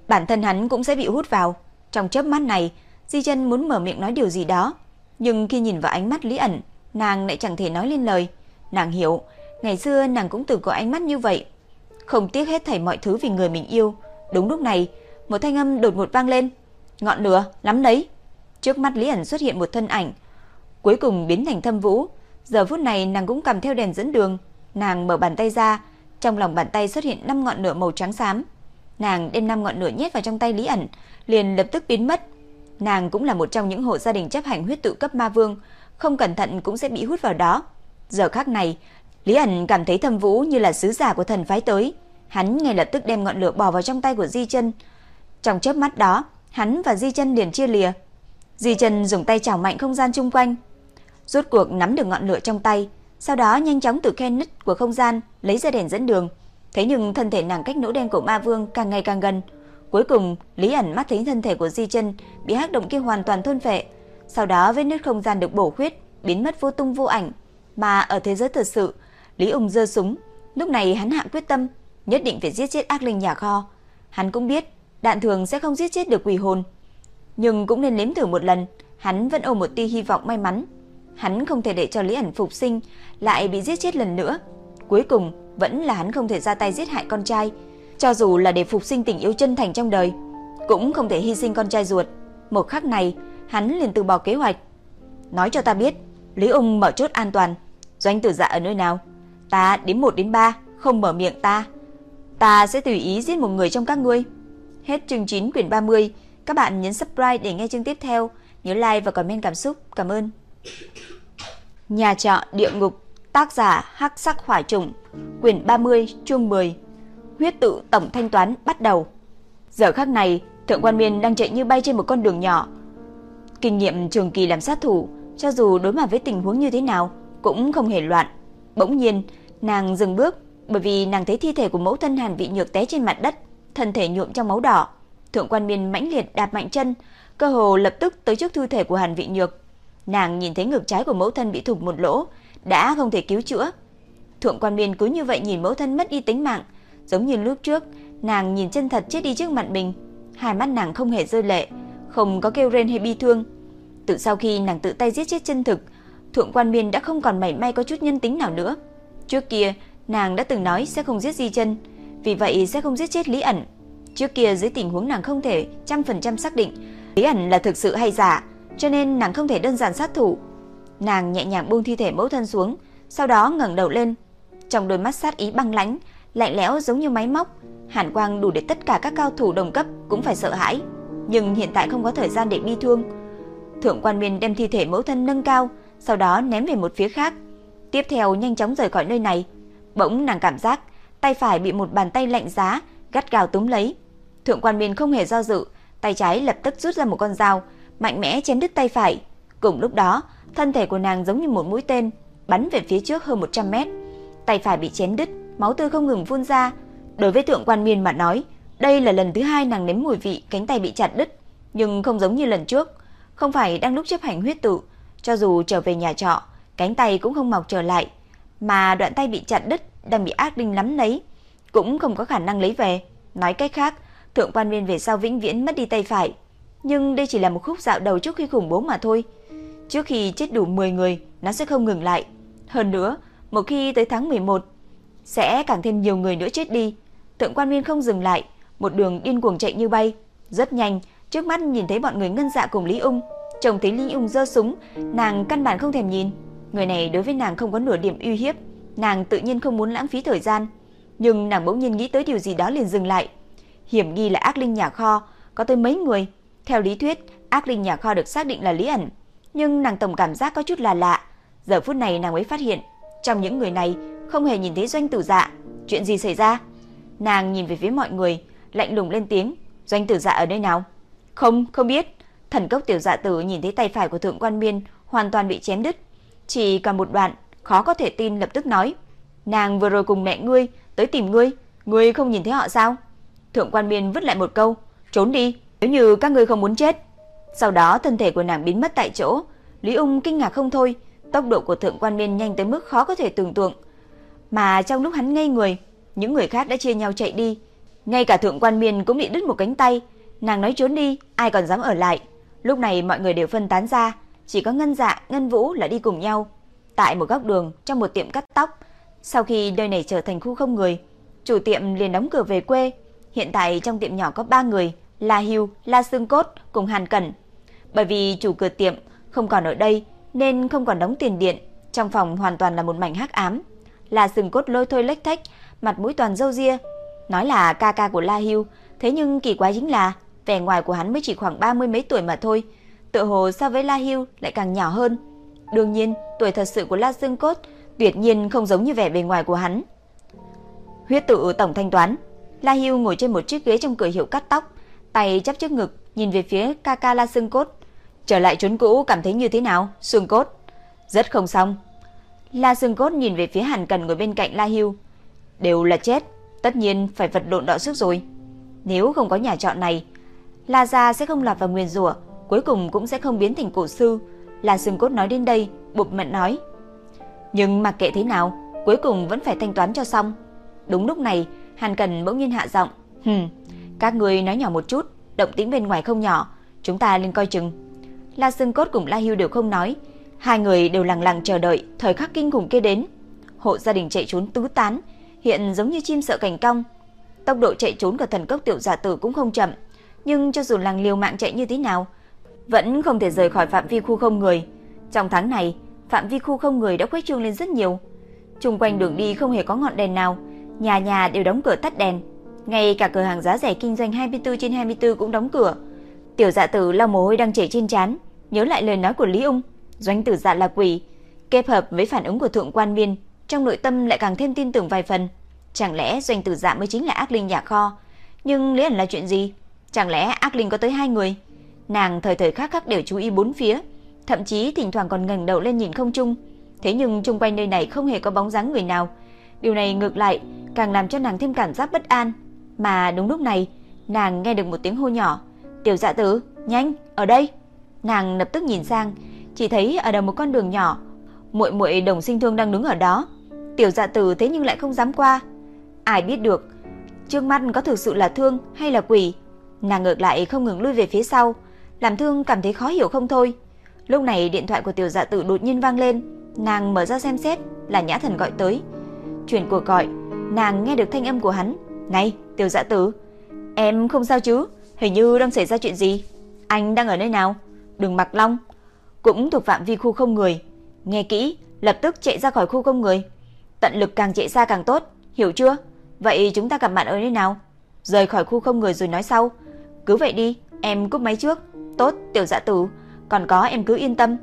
S1: bản thân hắn cũng sẽ bị hút vào. Trong chớp mắt này, Di chân muốn mở miệng nói điều gì đó, nhưng khi nhìn vào ánh mắt Lý ẩn, nàng lại chẳng thể nói lên lời. Nàng hiểu, ngày xưa nàng cũng từng có ánh mắt như vậy, không tiếc hết thảy mọi thứ vì người mình yêu. Đúng lúc này, một thanh âm đột ngột vang lên. Ngọn lửa, lắm đấy. Trước mắt Lý ẩn xuất hiện một thân ảnh, cuối cùng biến thành thâm vũ. Giờ phút này nàng cũng cầm theo đèn dẫn đường, nàng mở bàn tay ra, trong lòng bàn tay xuất hiện năm ngọn lửa màu trắng xám. Nàng đem năm ngọn lửa nhét vào trong tay Lý ẩn, liền lập tức biến mất. Nàng cũng là một trong những hộ gia đình chấp hành huyết tự cấp ma vương, không cẩn thận cũng sẽ bị hút vào đó. Giờ khắc này, Lý ẩn cảm thấy Thâm Vũ như là sứ giả của thần phái tới, hắn ngay lập tức đem ngọn lửa bỏ vào trong tay của Di Chân. Trong chớp mắt đó, hắn và Di Chân liền chia lìa. Di Chân dùng tay chảo mạnh không gian chung quanh, rốt cuộc nắm được ngọn lửa trong tay, sau đó nhanh chóng từ khe nứt của không gian lấy ra đèn dẫn đường. Thế nhưng thân thể nàng cách nỗ đen của ma vương càng ngày càng gần, Cuối cùng, Lý ẩn mắt thấy thân thể của Di chân bị hắc động kia hoàn toàn thôn phệ. Sau đó vết nứt không gian được bổ khuyết, biến mất vô tung vô ảnh. Mà ở thế giới thật sự, Lý ung giơ súng. Lúc này hắn hạ quyết tâm, nhất định phải giết chết ác linh nhà kho. Hắn cũng biết, đạn thường sẽ không giết chết được quỷ hồn. Nhưng cũng nên nếm thử một lần, hắn vẫn ôm một tia hy vọng may mắn. Hắn không thể để cho Lý ẩn phục sinh, lại bị giết chết lần nữa. Cuối cùng, vẫn là hắn không thể ra tay giết hại con trai, cho dù là để phục sinh tình yêu chân thành trong đời, cũng không thể hy sinh con trai ruột. Một khắc này, hắn liền từ bỏ kế hoạch. Nói cho ta biết, Lý Ung mở chốt an toàn. Doanh tử dạ ở nơi nào? Ta đến 1 đến 3, không mở miệng ta. Ta sẽ tùy ý giết một người trong các ngươi. Hết chương 9 quyển 30. Các bạn nhấn subscribe để nghe chương tiếp theo. Nhớ like và comment cảm xúc. Cảm ơn. Nhà trọ địa ngục Tác giả Hắc Sắc Hỏa Trùng Quyển 30 chương 10 huyết tự tổng thanh toán bắt đầu. Giờ khắc này, Thượng Quan Miên đang chạy như bay trên một con đường nhỏ. Kinh nghiệm trường kỳ làm sát thủ, cho dù đối mặt với tình huống như thế nào, cũng không hề loạn. Bỗng nhiên, nàng dừng bước, bởi vì nàng thấy thi thể của mẫu thân Hàn Vị Nhược té trên mặt đất, thân thể nhuộm trong máu đỏ. Thượng Quan Miên mãnh liệt đạp mạnh chân, cơ hồ lập tức tới trước thi thể của Hàn Vị Nhược. Nàng nhìn thấy ngực trái của mẫu thân bị thủng một lỗ, đã không thể cứu chữa. Thượng Quan Miên cứ như vậy nhìn mẫu thân mất đi tính mạng, Giống như lúc trước, nàng nhìn chân thật chết đi trước mặt mình, hai mắt nàng không hề rơi lệ, không có kêu rên hay bi thương. Từ sau khi nàng tự tay giết chết chân thực, Thượng Quan Miên đã không còn mảy may có chút nhân tính nào nữa. Trước kia, nàng đã từng nói sẽ không giết Di Chân, vì vậy sẽ không giết chết Lý ẩn. Trước kia dưới tình huống nàng không thể trăm phần trăm xác định Lý ẩn là thực sự hay giả, cho nên nàng không thể đơn giản sát thủ. Nàng nhẹ nhàng buông thi thể mẫu thân xuống, sau đó ngẩng đầu lên, trong đôi mắt sát ý băng lãnh lạnh lẽo giống như máy móc, hàn quang đủ để tất cả các cao thủ đồng cấp cũng phải sợ hãi, nhưng hiện tại không có thời gian để bi thương. Thượng quan Miên đem thi thể mẫu thân nâng cao, sau đó ném về một phía khác. Tiếp theo nhanh chóng rời khỏi nơi này. Bỗng nàng cảm giác tay phải bị một bàn tay lạnh giá gắt gào túm lấy. Thượng quan Miên không hề do dự, tay trái lập tức rút ra một con dao, mạnh mẽ chém đứt tay phải. Cùng lúc đó, thân thể của nàng giống như một mũi tên, bắn về phía trước hơn 100 mét. Tay phải bị chém đứt, máu tươi không ngừng phun ra. Đối với Thượng quan Miên mà nói, đây là lần thứ hai nàng nếm mùi vị cánh tay bị chặt đứt, nhưng không giống như lần trước, không phải đang lúc chấp hành huyết tự, cho dù trở về nhà trọ, cánh tay cũng không mọc trở lại, mà đoạn tay bị chặt đứt đang bị ác đinh lắm lấy, cũng không có khả năng lấy về. Nói cách khác, thượng quan viên về sau vĩnh viễn mất đi tay phải. Nhưng đây chỉ là một khúc dạo đầu trước khi khủng bố mà thôi. Trước khi chết đủ 10 người, nó sẽ không ngừng lại. Hơn nữa, một khi tới tháng 11, sẽ càng thêm nhiều người nữa chết đi. Thượng quan viên không dừng lại, một đường điên cuồng chạy như bay. Rất nhanh, trước mắt nhìn thấy bọn người ngân dạ cùng Lý Ung. Chồng thấy Lý Ung giơ súng, nàng căn bản không thèm nhìn. Người này đối với nàng không có nửa điểm uy hiếp, nàng tự nhiên không muốn lãng phí thời gian. Nhưng nàng bỗng nhiên nghĩ tới điều gì đó liền dừng lại. Hiểm nghi là ác linh nhà kho, có tới mấy người. Theo lý thuyết, ác linh nhà kho được xác định là Lý ẩn, nhưng nàng tổng cảm giác có chút là lạ. Giờ phút này nàng mới phát hiện, trong những người này không hề nhìn thấy doanh tử dạ. Chuyện gì xảy ra? Nàng nhìn về phía mọi người, lạnh lùng lên tiếng, doanh tử dạ ở nơi nào? Không, không biết. Thần cốc tiểu dạ tử nhìn thấy tay phải của thượng quan miên hoàn toàn bị chém đứt, chỉ còn một đoạn, khó có thể tin lập tức nói, nàng vừa rồi cùng mẹ ngươi tới tìm ngươi, ngươi không nhìn thấy họ sao? Thượng quan miên vứt lại một câu, trốn đi, nếu như các ngươi không muốn chết. Sau đó thân thể của nàng biến mất tại chỗ, Lý Ung kinh ngạc không thôi, tốc độ của thượng quan miên nhanh tới mức khó có thể tưởng tượng. Mà trong lúc hắn ngây người, những người khác đã chia nhau chạy đi, ngay cả thượng quan miên cũng bị đứt một cánh tay, nàng nói trốn đi, ai còn dám ở lại. Lúc này mọi người đều phân tán ra, chỉ có Ngân Dạ, Ngân Vũ là đi cùng nhau. Tại một góc đường trong một tiệm cắt tóc, sau khi nơi này trở thành khu không người, chủ tiệm liền đóng cửa về quê. Hiện tại trong tiệm nhỏ có 3 người, La Hưu, La Sương Cốt cùng Hàn Cẩn. Bởi vì chủ cửa tiệm không còn ở đây nên không còn đóng tiền điện, trong phòng hoàn toàn là một mảnh hắc ám. La Sương Cốt lôi thôi lếch thách, mặt mũi toàn râu ria, nói là ca ca của La Hưu, thế nhưng kỳ quái chính là vẻ ngoài của hắn mới chỉ khoảng ba mươi mấy tuổi mà thôi, tựa hồ so với La Hưu lại càng nhỏ hơn. Đương nhiên, tuổi thật sự của La Dương Cốt tuyệt nhiên không giống như vẻ bề ngoài của hắn. Huyết tự tổng thanh toán, La Hưu ngồi trên một chiếc ghế trong cửa hiệu cắt tóc, tay chắp trước ngực, nhìn về phía Kaka La Xương Cốt. Trở lại chốn cũ cảm thấy như thế nào, Xương Cốt? Rất không xong. La Xương Cốt nhìn về phía Hàn Cần ngồi bên cạnh La Hưu. Đều là chết, tất nhiên phải vật lộn đọ sức rồi. Nếu không có nhà trọ này, La gia sẽ không lọt vào nguyên rủa, cuối cùng cũng sẽ không biến thành cổ sư. La Sương Cốt nói đến đây, bụp mận nói. Nhưng mặc kệ thế nào, cuối cùng vẫn phải thanh toán cho xong. Đúng lúc này, Hàn Cần bỗng nhiên hạ giọng. Hừm, các người nói nhỏ một chút, động tĩnh bên ngoài không nhỏ, chúng ta lên coi chừng. La Sương Cốt cùng La Hưu đều không nói, hai người đều lặng lặng chờ đợi thời khắc kinh khủng kia đến. Hộ gia đình chạy trốn tứ tán, hiện giống như chim sợ cành cong. Tốc độ chạy trốn của thần cốc tiểu giả tử cũng không chậm, nhưng cho dù làng liều mạng chạy như thế nào, vẫn không thể rời khỏi phạm vi khu không người. Trong tháng này, phạm vi khu không người đã khuếch trương lên rất nhiều. Trung quanh đường đi không hề có ngọn đèn nào, nhà nhà đều đóng cửa tắt đèn. Ngay cả cửa hàng giá rẻ kinh doanh 24 trên 24 cũng đóng cửa. Tiểu dạ tử lau mồ hôi đang chảy trên trán, nhớ lại lời nói của Lý Ung, doanh tử dạ là quỷ, kết hợp với phản ứng của thượng quan viên, trong nội tâm lại càng thêm tin tưởng vài phần. Chẳng lẽ doanh tử dạ mới chính là ác linh nhà kho? Nhưng lý ẩn là chuyện gì? Chẳng lẽ ác linh có tới hai người? Nàng thời thời khắc khắc đều chú ý bốn phía, thậm chí thỉnh thoảng còn ngẩng đầu lên nhìn không trung. Thế nhưng chung quanh nơi này không hề có bóng dáng người nào. Điều này ngược lại càng làm cho nàng thêm cảm giác bất an. Mà đúng lúc này, nàng nghe được một tiếng hô nhỏ. Tiểu dạ tử, nhanh, ở đây. Nàng lập tức nhìn sang, chỉ thấy ở đầu một con đường nhỏ, muội muội đồng sinh thương đang đứng ở đó. Tiểu dạ tử thế nhưng lại không dám qua. Ai biết được, trước mắt có thực sự là thương hay là quỷ. Nàng ngược lại không ngừng lui về phía sau, làm thương cảm thấy khó hiểu không thôi. Lúc này điện thoại của tiểu dạ tử đột nhiên vang lên, nàng mở ra xem xét, là Nhã Thần gọi tới. Chuyển cuộc gọi, nàng nghe được thanh âm của hắn. Này, tiểu dạ tử, em không sao chứ? Hình như đang xảy ra chuyện gì? Anh đang ở nơi nào? Đừng mặc long. Cũng thuộc phạm vi khu không người. Nghe kỹ, lập tức chạy ra khỏi khu không người. Tận lực càng chạy xa càng tốt, hiểu chưa? Vậy chúng ta gặp mặt ở nơi nào? Rời khỏi khu không người rồi nói sau. Cứ vậy đi, em cúp máy trước. Tốt, tiểu dạ tử, còn có em cứ yên tâm.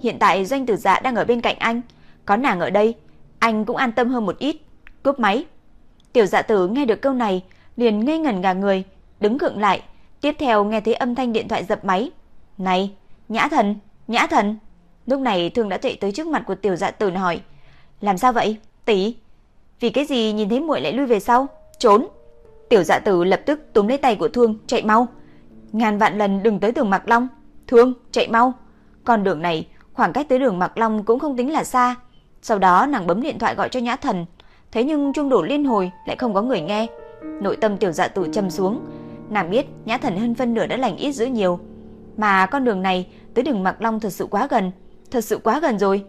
S1: Hiện tại doanh tử dạ đang ở bên cạnh anh, có nàng ở đây, anh cũng an tâm hơn một ít. Cúp máy. Tiểu dạ tử nghe được câu này, liền ngây ngẩn cả người, đứng gượng lại. Tiếp theo nghe thấy âm thanh điện thoại dập máy. Này, nhã thần, nhã thần. Lúc này thương đã chạy tới trước mặt của tiểu dạ tử hỏi. Làm sao vậy, tỷ? Vì cái gì nhìn thấy muội lại lui về sau? Trốn. Tiểu dạ tử lập tức túm lấy tay của thương, chạy mau. Ngàn vạn lần đừng tới đường Mạc Long. Thương, chạy mau. Con đường này, khoảng cách tới đường Mạc Long cũng không tính là xa. Sau đó nàng bấm điện thoại gọi cho Nhã Thần, thế nhưng chuông đổ liên hồi lại không có người nghe. Nội tâm tiểu dạ tử trầm xuống, nàng biết Nhã Thần hơn phân nửa đã lành ít dữ nhiều, mà con đường này tới đường Mạc Long thật sự quá gần, thật sự quá gần rồi.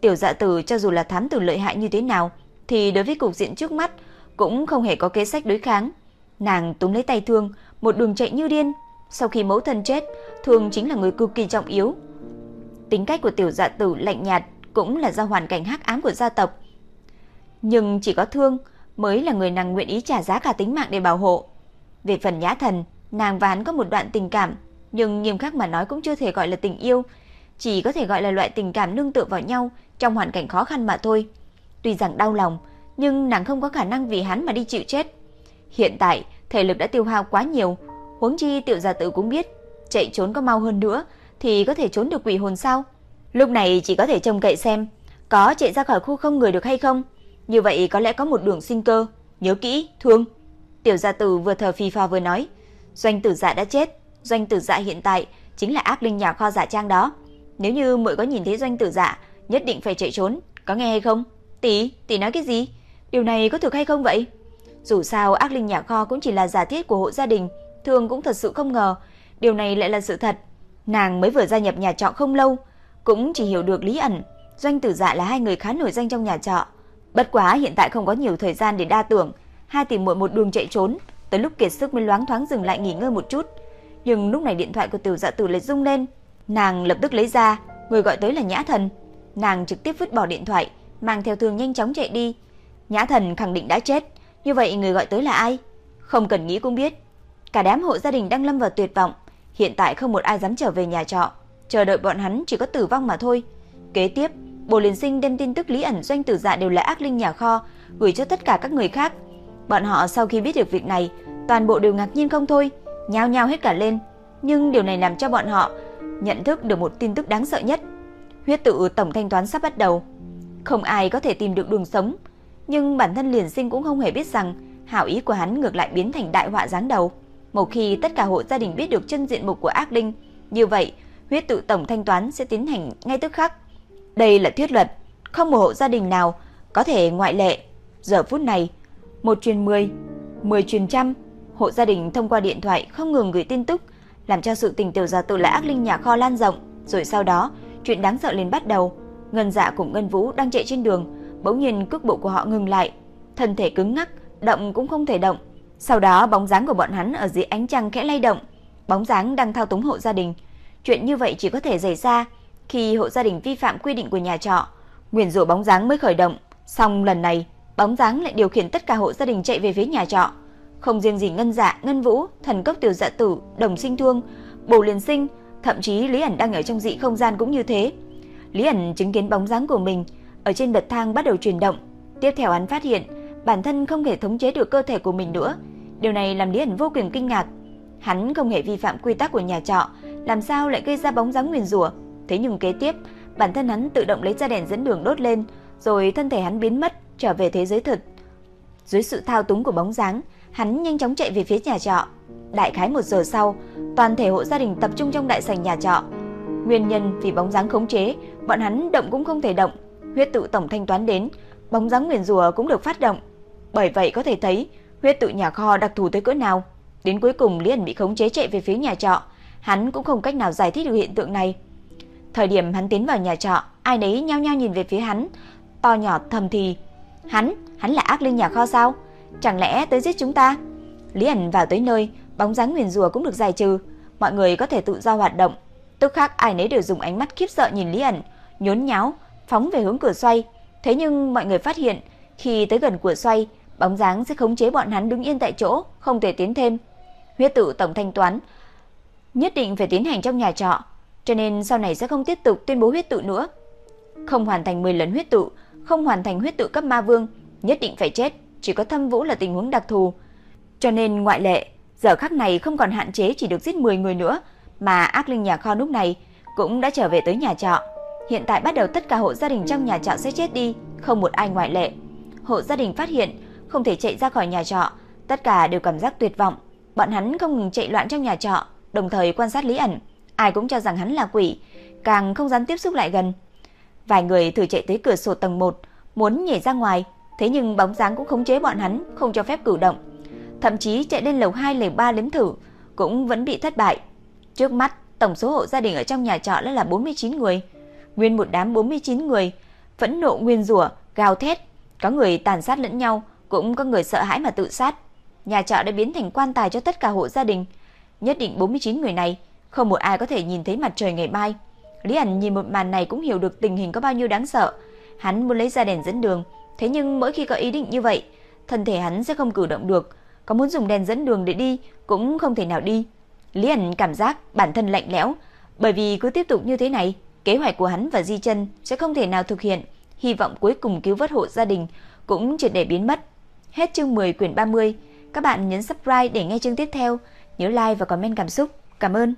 S1: Tiểu dạ tử cho dù là thám tử lợi hại như thế nào, thì đối với cục diện trước mắt cũng không hề có kế sách đối kháng. Nàng túm lấy tay Thương, một đường chạy như điên. Sau khi mẫu thân chết, Thương chính là người cực kỳ trọng yếu. Tính cách của tiểu dạ tử lạnh nhạt cũng là do hoàn cảnh hắc ám của gia tộc. Nhưng chỉ có Thương mới là người nàng nguyện ý trả giá cả tính mạng để bảo hộ. Về phần Nhã Thần, nàng và hắn có một đoạn tình cảm, nhưng nghiêm khắc mà nói cũng chưa thể gọi là tình yêu, chỉ có thể gọi là loại tình cảm nương tựa vào nhau trong hoàn cảnh khó khăn mà thôi. Tuy rằng đau lòng, nhưng nàng không có khả năng vì hắn mà đi chịu chết. Hiện tại, thể lực đã tiêu hao quá nhiều, huống chi tiểu gia tử cũng biết, chạy trốn có mau hơn nữa thì có thể trốn được quỷ hồn sao? Lúc này chỉ có thể trông cậy xem có chạy ra khỏi khu không người được hay không. Như vậy có lẽ có một đường sinh cơ. Nhớ kỹ, thương. Tiểu gia tử vừa thở phì phò vừa nói, doanh tử dạ đã chết, doanh tử dạ hiện tại chính là ác linh nhà kho giả trang đó. Nếu như muội có nhìn thấy doanh tử dạ, nhất định phải chạy trốn, có nghe hay không? Tỷ, tỷ nói cái gì? Điều này có thực hay không vậy? Dù sao ác linh nhà kho cũng chỉ là giả thiết của hộ gia đình, thường cũng thật sự không ngờ, điều này lại là sự thật. Nàng mới vừa gia nhập nhà trọ không lâu, cũng chỉ hiểu được Lý ẩn, Doanh Tử Dạ là hai người khá nổi danh trong nhà trọ. Bất quá hiện tại không có nhiều thời gian để đa tưởng, hai tìm muội một đường chạy trốn, tới lúc kiệt sức mới loáng thoáng dừng lại nghỉ ngơi một chút. Nhưng lúc này điện thoại của Tiểu Dạ Tử lại rung lên, nàng lập tức lấy ra, người gọi tới là Nhã Thần. Nàng trực tiếp vứt bỏ điện thoại, mang theo thương nhanh chóng chạy đi. Nhã Thần khẳng định đã chết, như vậy người gọi tới là ai? Không cần nghĩ cũng biết. Cả đám hộ gia đình đang lâm vào tuyệt vọng, hiện tại không một ai dám trở về nhà trọ, chờ đợi bọn hắn chỉ có tử vong mà thôi. Kế tiếp, Bồ Liên Sinh đem tin tức Lý ẩn doanh tử dạ đều là ác linh nhà kho gửi cho tất cả các người khác. Bọn họ sau khi biết được việc này, toàn bộ đều ngạc nhiên không thôi, nhao nhao hết cả lên. Nhưng điều này làm cho bọn họ nhận thức được một tin tức đáng sợ nhất. Huyết tự tổng thanh toán sắp bắt đầu. Không ai có thể tìm được đường sống, nhưng bản thân Liền Sinh cũng không hề biết rằng hảo ý của hắn ngược lại biến thành đại họa giáng đầu. Một khi tất cả hộ gia đình biết được chân diện mục của ác linh, như vậy huyết tự tổng thanh toán sẽ tiến hành ngay tức khắc. Đây là thuyết luật, không một hộ gia đình nào có thể ngoại lệ. Giờ phút này, một truyền 10, 10 truyền trăm, hộ gia đình thông qua điện thoại không ngừng gửi tin tức, làm cho sự tình tiểu gia tự là ác linh nhà kho lan rộng, rồi sau đó, chuyện đáng sợ liền bắt đầu. Ngân Dạ cùng Ngân Vũ đang chạy trên đường, bỗng nhiên cước bộ của họ ngừng lại, thân thể cứng ngắc, động cũng không thể động. Sau đó bóng dáng của bọn hắn ở dưới ánh trăng khẽ lay động, bóng dáng đang thao túng hộ gia đình. Chuyện như vậy chỉ có thể xảy ra khi hộ gia đình vi phạm quy định của nhà trọ, nguyền rủa bóng dáng mới khởi động, xong lần này, bóng dáng lại điều khiển tất cả hộ gia đình chạy về phía nhà trọ. Không riêng gì Ngân Dạ, Ngân Vũ, Thần Cốc Tiểu Dạ Tử, Đồng Sinh Thương, Bồ Liên Sinh, thậm chí Lý ẩn đang ở trong dị không gian cũng như thế. Lý ẩn chứng kiến bóng dáng của mình ở trên bậc thang bắt đầu chuyển động. Tiếp theo hắn phát hiện bản thân không thể thống chế được cơ thể của mình nữa. Điều này làm Lý ẩn vô cùng kinh ngạc. Hắn không hề vi phạm quy tắc của nhà trọ, làm sao lại gây ra bóng dáng nguyền rủa? Thế nhưng kế tiếp, bản thân hắn tự động lấy ra đèn dẫn đường đốt lên, rồi thân thể hắn biến mất, trở về thế giới thực. Dưới sự thao túng của bóng dáng, hắn nhanh chóng chạy về phía nhà trọ. Đại khái một giờ sau, toàn thể hộ gia đình tập trung trong đại sảnh nhà trọ. Nguyên nhân vì bóng dáng khống chế, bọn hắn động cũng không thể động. Huyết tự tổng thanh toán đến, bóng dáng nguyền rủa cũng được phát động. Bởi vậy có thể thấy, huyết tự nhà kho đặc thù tới cỡ nào. Đến cuối cùng liền bị khống chế chạy về phía nhà trọ, hắn cũng không cách nào giải thích được hiện tượng này. Thời điểm hắn tiến vào nhà trọ, ai đấy nhao nhao nhìn về phía hắn, to nhỏ thầm thì, hắn, hắn là ác linh nhà kho sao? Chẳng lẽ tới giết chúng ta? Lý ẩn vào tới nơi, bóng dáng nguyền rủa cũng được giải trừ, mọi người có thể tự do hoạt động. Tức khắc ai nấy đều dùng ánh mắt khiếp sợ nhìn Lý ẩn, nhốn nháo, phóng về hướng cửa xoay. Thế nhưng mọi người phát hiện, khi tới gần cửa xoay, bóng dáng sẽ khống chế bọn hắn đứng yên tại chỗ, không thể tiến thêm. Huyết tự tổng thanh toán nhất định phải tiến hành trong nhà trọ, cho nên sau này sẽ không tiếp tục tuyên bố huyết tự nữa. Không hoàn thành 10 lần huyết tự, không hoàn thành huyết tự cấp ma vương, nhất định phải chết, chỉ có Thâm Vũ là tình huống đặc thù. Cho nên ngoại lệ, giờ khắc này không còn hạn chế chỉ được giết 10 người nữa, mà ác linh nhà kho lúc này cũng đã trở về tới nhà trọ. Hiện tại bắt đầu tất cả hộ gia đình trong nhà trọ sẽ chết đi, không một ai ngoại lệ. Hộ gia đình phát hiện không thể chạy ra khỏi nhà trọ, tất cả đều cảm giác tuyệt vọng. Bọn hắn không ngừng chạy loạn trong nhà trọ, đồng thời quan sát Lý ẩn, ai cũng cho rằng hắn là quỷ, càng không dám tiếp xúc lại gần. Vài người thử chạy tới cửa sổ tầng 1, muốn nhảy ra ngoài, thế nhưng bóng dáng cũng khống chế bọn hắn, không cho phép cử động. Thậm chí chạy lên lầu 2, lầu 3 liếm thử, cũng vẫn bị thất bại. Trước mắt, tổng số hộ gia đình ở trong nhà trọ đã là 49 người. Nguyên một đám 49 người, phẫn nộ nguyên rủa, gào thét, có người tàn sát lẫn nhau, cũng có người sợ hãi mà tự sát. Nhà trọ đã biến thành quan tài cho tất cả hộ gia đình. Nhất định 49 người này, không một ai có thể nhìn thấy mặt trời ngày mai. Lý Ảnh nhìn một màn này cũng hiểu được tình hình có bao nhiêu đáng sợ. Hắn muốn lấy ra đèn dẫn đường, thế nhưng mỗi khi có ý định như vậy, thân thể hắn sẽ không cử động được, có muốn dùng đèn dẫn đường để đi cũng không thể nào đi. Lý Ảnh cảm giác bản thân lạnh lẽo, bởi vì cứ tiếp tục như thế này, kế hoạch của hắn và Di Chân sẽ không thể nào thực hiện, hy vọng cuối cùng cứu vớt hộ gia đình cũng triệt để biến mất. Hết chương 10 quyển 30, các bạn nhấn subscribe để nghe chương tiếp theo, nhớ like và comment cảm xúc. Cảm ơn.